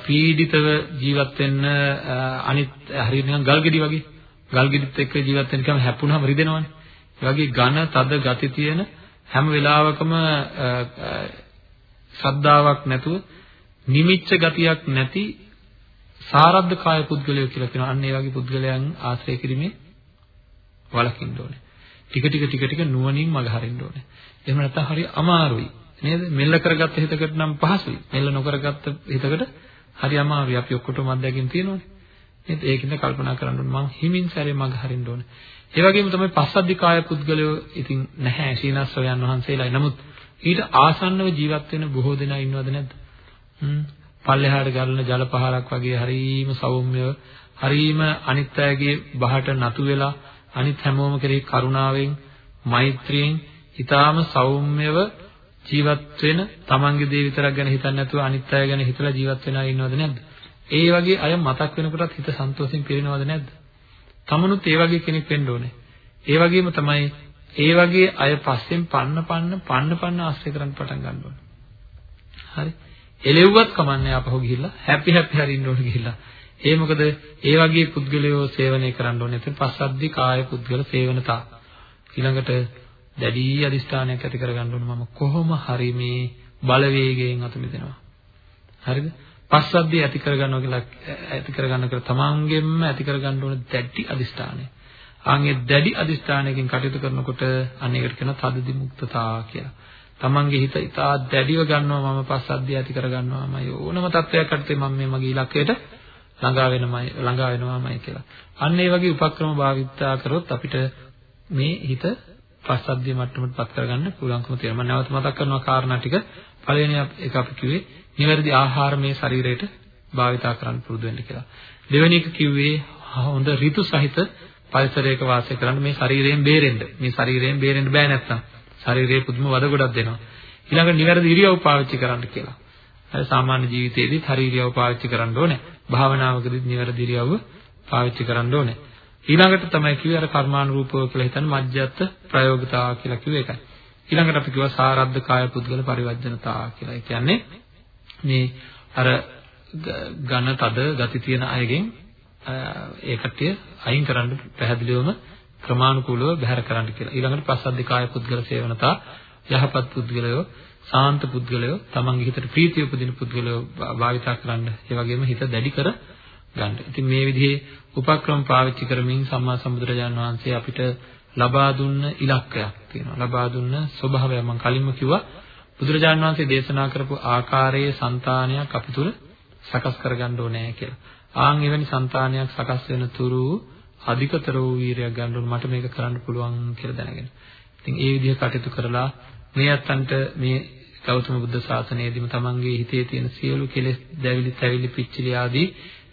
පීඩිතව ජීවත් වෙන්න අනිත් හරියට නිකන් ගල්ගෙඩි වගේ ගල්ගෙඩිත් එක්ක ජීවත් වෙන්න කියම හැප්පුණාම රිදෙනවනේ. ඒ වගේ ඝන තද ගති තියෙන හැම වෙලාවකම ශ්‍රද්ධාවක් නැතුව නිමිච්ච ගතියක් නැති සාරද්ධ කාය පුද්ගලයෝ කියලා කියනවා. අන්න ඒ වගේ පුද්ගලයන් ආශ්‍රය කිරීමේ වළකින්න ඕනේ. ටික ටික ටික ටික නුවණින් මග හරින්න ඕනේ. එහෙම නැත්නම් හරි අමාරුයි. නේද? මෙල්ල කරගත්ත හිතකට නම් පහසුයි. මෙල්ල නොකරගත්ත හිතකට හරි අමාරුයි. අපි ඔක්කොටම අත්දැකීම් තියෙනවනේ. නේද? ඒකින්ද කල්පනා කරන්න ඕනේ මං හිමින් සැරේ මග හරින්න ඕනේ. ඒ වගේම තමයි පස්සද්ධි කාය පුද්ගලයෝ ඉතින් නැහැ සීනස්සවයන් වහන්සේලායි. නමුත් ඊට ආසන්නව ජීවත් වෙන බොහෝ දෙනා ඉන්නවද නැද්ද? හ්ම්. පල්ලෙහාට ගලන ජල පහරක් වගේ හරීම සෞම්‍යව හරීම අනිත් අයගේ බහට නතු වෙලා අනිත් හැමෝම කෙරෙහි කරුණාවෙන් මෛත්‍රියෙන් ඊටාම සෞම්‍යව ජීවත් වෙන තමන්ගේ දේ විතරක් ගැන හිතන්නේ නැතුව අනිත් අය ගැන හිතලා ජීවත් වෙන අය ඉන්නවද නැද්ද? ඒ වගේ අය මතක් වෙනකොටත් හිත සන්තෝෂෙන් පිරෙනවද නැද්ද? තමනුත් ඒ වගේ කෙනෙක් වෙන්න ඕනේ. ඒ වගේම තමයි ඒ වගේ අය පස්සෙන් පන්න පන්න පන්න පන්න ආශ්‍රය කරන්න පටන් ගන්න ඕනේ. හරි. එළෙව්වත් කමන්නේ ආපහු ගිහිල්ලා හැපි හැපි හරින්න ඕනේ ගිහිල්ලා. ඒ මොකද ඒ වගේ පුද්ගලයෝ සේවනය කරන්න ඕනේ. එතන පස්සද්ධි කාය පුද්ගල සේවනතා. ඊළඟට දැඩි අදිස්ථානයක් ඇති කරගන්න ඕනේ මම කොහොම හරි මේ බලවේගයෙන් අත මිදෙනවා. හරිද? පස්සද්ධිය ඇති කරගන්නවා කියලා ඇති කරගන්න කියලා තමන්ගෙන්ම ඇති කරගන්න ඕනේ දැඩි අදිස්ථානය. ආන්ගේ දැඩි අදිස්ථානයකින් කටයුතු කරනකොට අනේකට කියන තදදි මුක්තතා කියලා. තමන්ගේ හිත ඉතා දැඩිව ගන්නවා මම පස්සද්ධිය ඇති කරගන්නවා මම ඕනම තත්වයක් යටතේ මම මේ මගේ ඉලක්කයට ළඟා වෙනමයි ළඟා වෙනවාමයි කියලා. අන්න ඒ වගේ උපක්‍රම භාවිතා කරොත් අපිට මේ හිත පස්සද්ධිය මට්ටමට පත් කරගන්න පුළුවන්කම තියෙනවා. මම නැවත මතක් කරනවා කාරණා ටික. පළවෙනි එක අපි කිව්වේ නිවැරදි ආහාර මේ ශරීරයට භාවිතා කරන්න පුරුදු වෙන්න කියලා. දෙවෙනි එක කිව්වේ හොඳ ඍතු සහිත පරිසරයක වාසය කරන්න මේ ශරීරයෙන් බේරෙන්න. මේ ශරීරයෙන් බේරෙන්න බෑ නැත්තම්. ශරීරයේ පුදුම වද ගොඩක් දෙනවා. ඊළඟට නිවැරදි ඉරියව් පාවිච්චි කරන්න කියලා. හරි සාමාන්‍ය ජීවිතේදීත් හරි ඉරියව් පාවිච්චි කරන්න ඕනේ. භාවනාවකදීත් නිවැරදි ඉරියව්ව පාවිච්චි කරන්න ඕනේ. ඊළඟට තමයි කිව්වේ අර කර්මානුරූපව කියලා හිතන මජ්ජත් ප්‍රයෝගතා කියලා කිව්ව එකයි. ඊළඟට අපි කිව්වා සාරද්ධ කාය පුද්ගල පරිවර්ජනතා කියලා. ඒ කියන්නේ මේ අර ඝන තද ගති තියෙන අයගෙන් ඒ කට්ටිය අයින් කරන්න පැහැදිලිවම ක්‍රමානුකූලව බැහැර කරන්න කියලා. ඊළඟට පස්සද්ධිකාය පුද්ගල සේවනතා යහපත් පුද්ගලයෝ, සාන්ත පුද්ගලයෝ, තමන්ගේ හිතට ප්‍රීතිය උපදින පුද්ගලයෝ භාවිතා කරන්න, ඒ වගේම හිත දැඩි කර ගන්න. ඉතින් මේ විදිහේ උපක්‍රම පාවිච්චි කරමින් සම්මා සම්බුදුරජාණන් වහන්සේ අපිට ලබා දුන්න ඉලක්කයක් තියෙනවා. ලබා දුන්න ස්වභාවය මම කලින්ම කිව්වා. බුදුරජාණන් වහන්සේ දේශනා කරපු ආකාරයේ సంతානයක් අපි තුල සකස් කරගන්න ඕනේ කියලා. ආන් එවැනි సంతානයක් සකස් වෙන තුරු අධිකතර වූ වීරයක් ගන්න ඕන මට මේක කරන්න පුළුවන් කියලා දැනගෙන. ඉතින් ඒ විදිහ කටයුතු කරලා මේ අත්තන්ට මේ ගෞතම බුද්ධ ශාසනයේදීම තමන්ගේ හිතේ තියෙන සියලු කෙලෙස් දැවිලි තැවිලි පිච්චිලි ආදී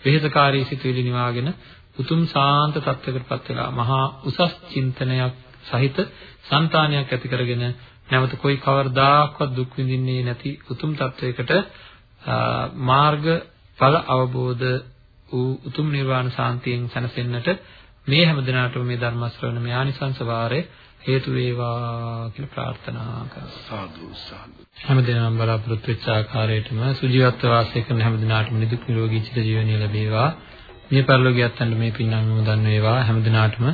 වෙහෙසකාරී සිතුවිලි නිවාගෙන උතුම් සාන්ත තත්ත්වයකටපත් වෙලා මහා උසස් චින්තනයක් සහිත సంతානයක් ඇති කරගෙන නැවත કોઈ කවරදාක්වත් දුක් විඳින්නේ නැති උතුම් තත්වයකට මාර්ග ඵල අවබෝධ වූ උතුම් නිර්වාණ සාන්තියෙන් සැනසෙන්නට මේ හැම දිනාටම මේ ධර්ම ශ්‍රවණ මේ ආනිසංස වාරේ හේතු වේවා කියලා ප්‍රාර්ථනා කරා. සාදු සාදු. හැම දිනම බලාපොරොත්තු වෙච්ච ආකාරයටම සුජීවත්ව වාසය කරන හැම දිනාටම නිදුක් නිරෝගී චිර ජීවනය ලැබේවා. මේ පරිලෝකියත් අන්න මේ පින් අනුමෝදන් වේවා. හැම දිනාටම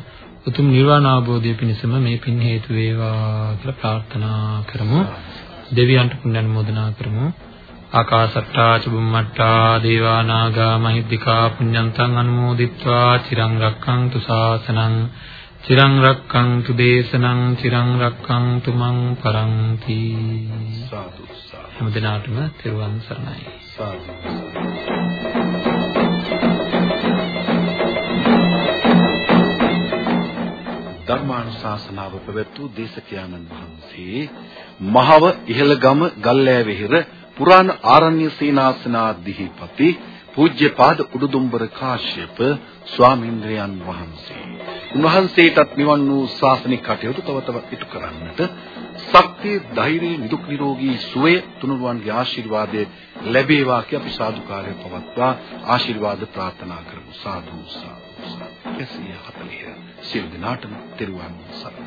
උතුම් නිර්වාණ අවබෝධය පිණිසම මේ පින් හේතු වේවා කියලා ප්‍රාර්ථනා කරමු. දෙවියන්ට පුණ්‍ය අනුමෝදනා කරමු. ආකාසට්ටා චුම්මට්ටා දේවා නාග මහිද්దికා පුඤ්ඤන්තං අනුමෝදිත්වා චිරං රක්ඛන්තු ශාසනං චිරං රක්ඛන්තු දේශනං චිරං රක්ඛන්තු මං පරන්ති සාදු සාදු හැමදිනාටම තෙරුවන් සරණයි. සාදු ධර්මානුශාසනාව පැවැත්වූ දේශකයන්න් වහන්සේ මහව ඉහළගම ගල්ලෑවෙහිර පුරාණ ආරණ්‍ය සේනාසනාධිපති පූජ්‍යපාද උඩුදුම්බර කාශ්‍යප ස්වාමීන්ද්‍රයන් වහන්සේ. උන්වහන්සේටත් නිවන් වූ ශාසනික කටයුතු තව තවත් ඉටු කරන්නට ශක්තිය, ධෛර්යය, නිදුක් නිරෝගී සුවය තුනුරුවන්ගේ ආශිර්වාදය ලැබේවා කියලා අපි සාදුකාරය පවත්වා ආශිර්වාද ප්‍රාර්ථනා කරමු. සාදු සාදු. 140 සියලු දෙනාටම තෙරුවන් සරණයි.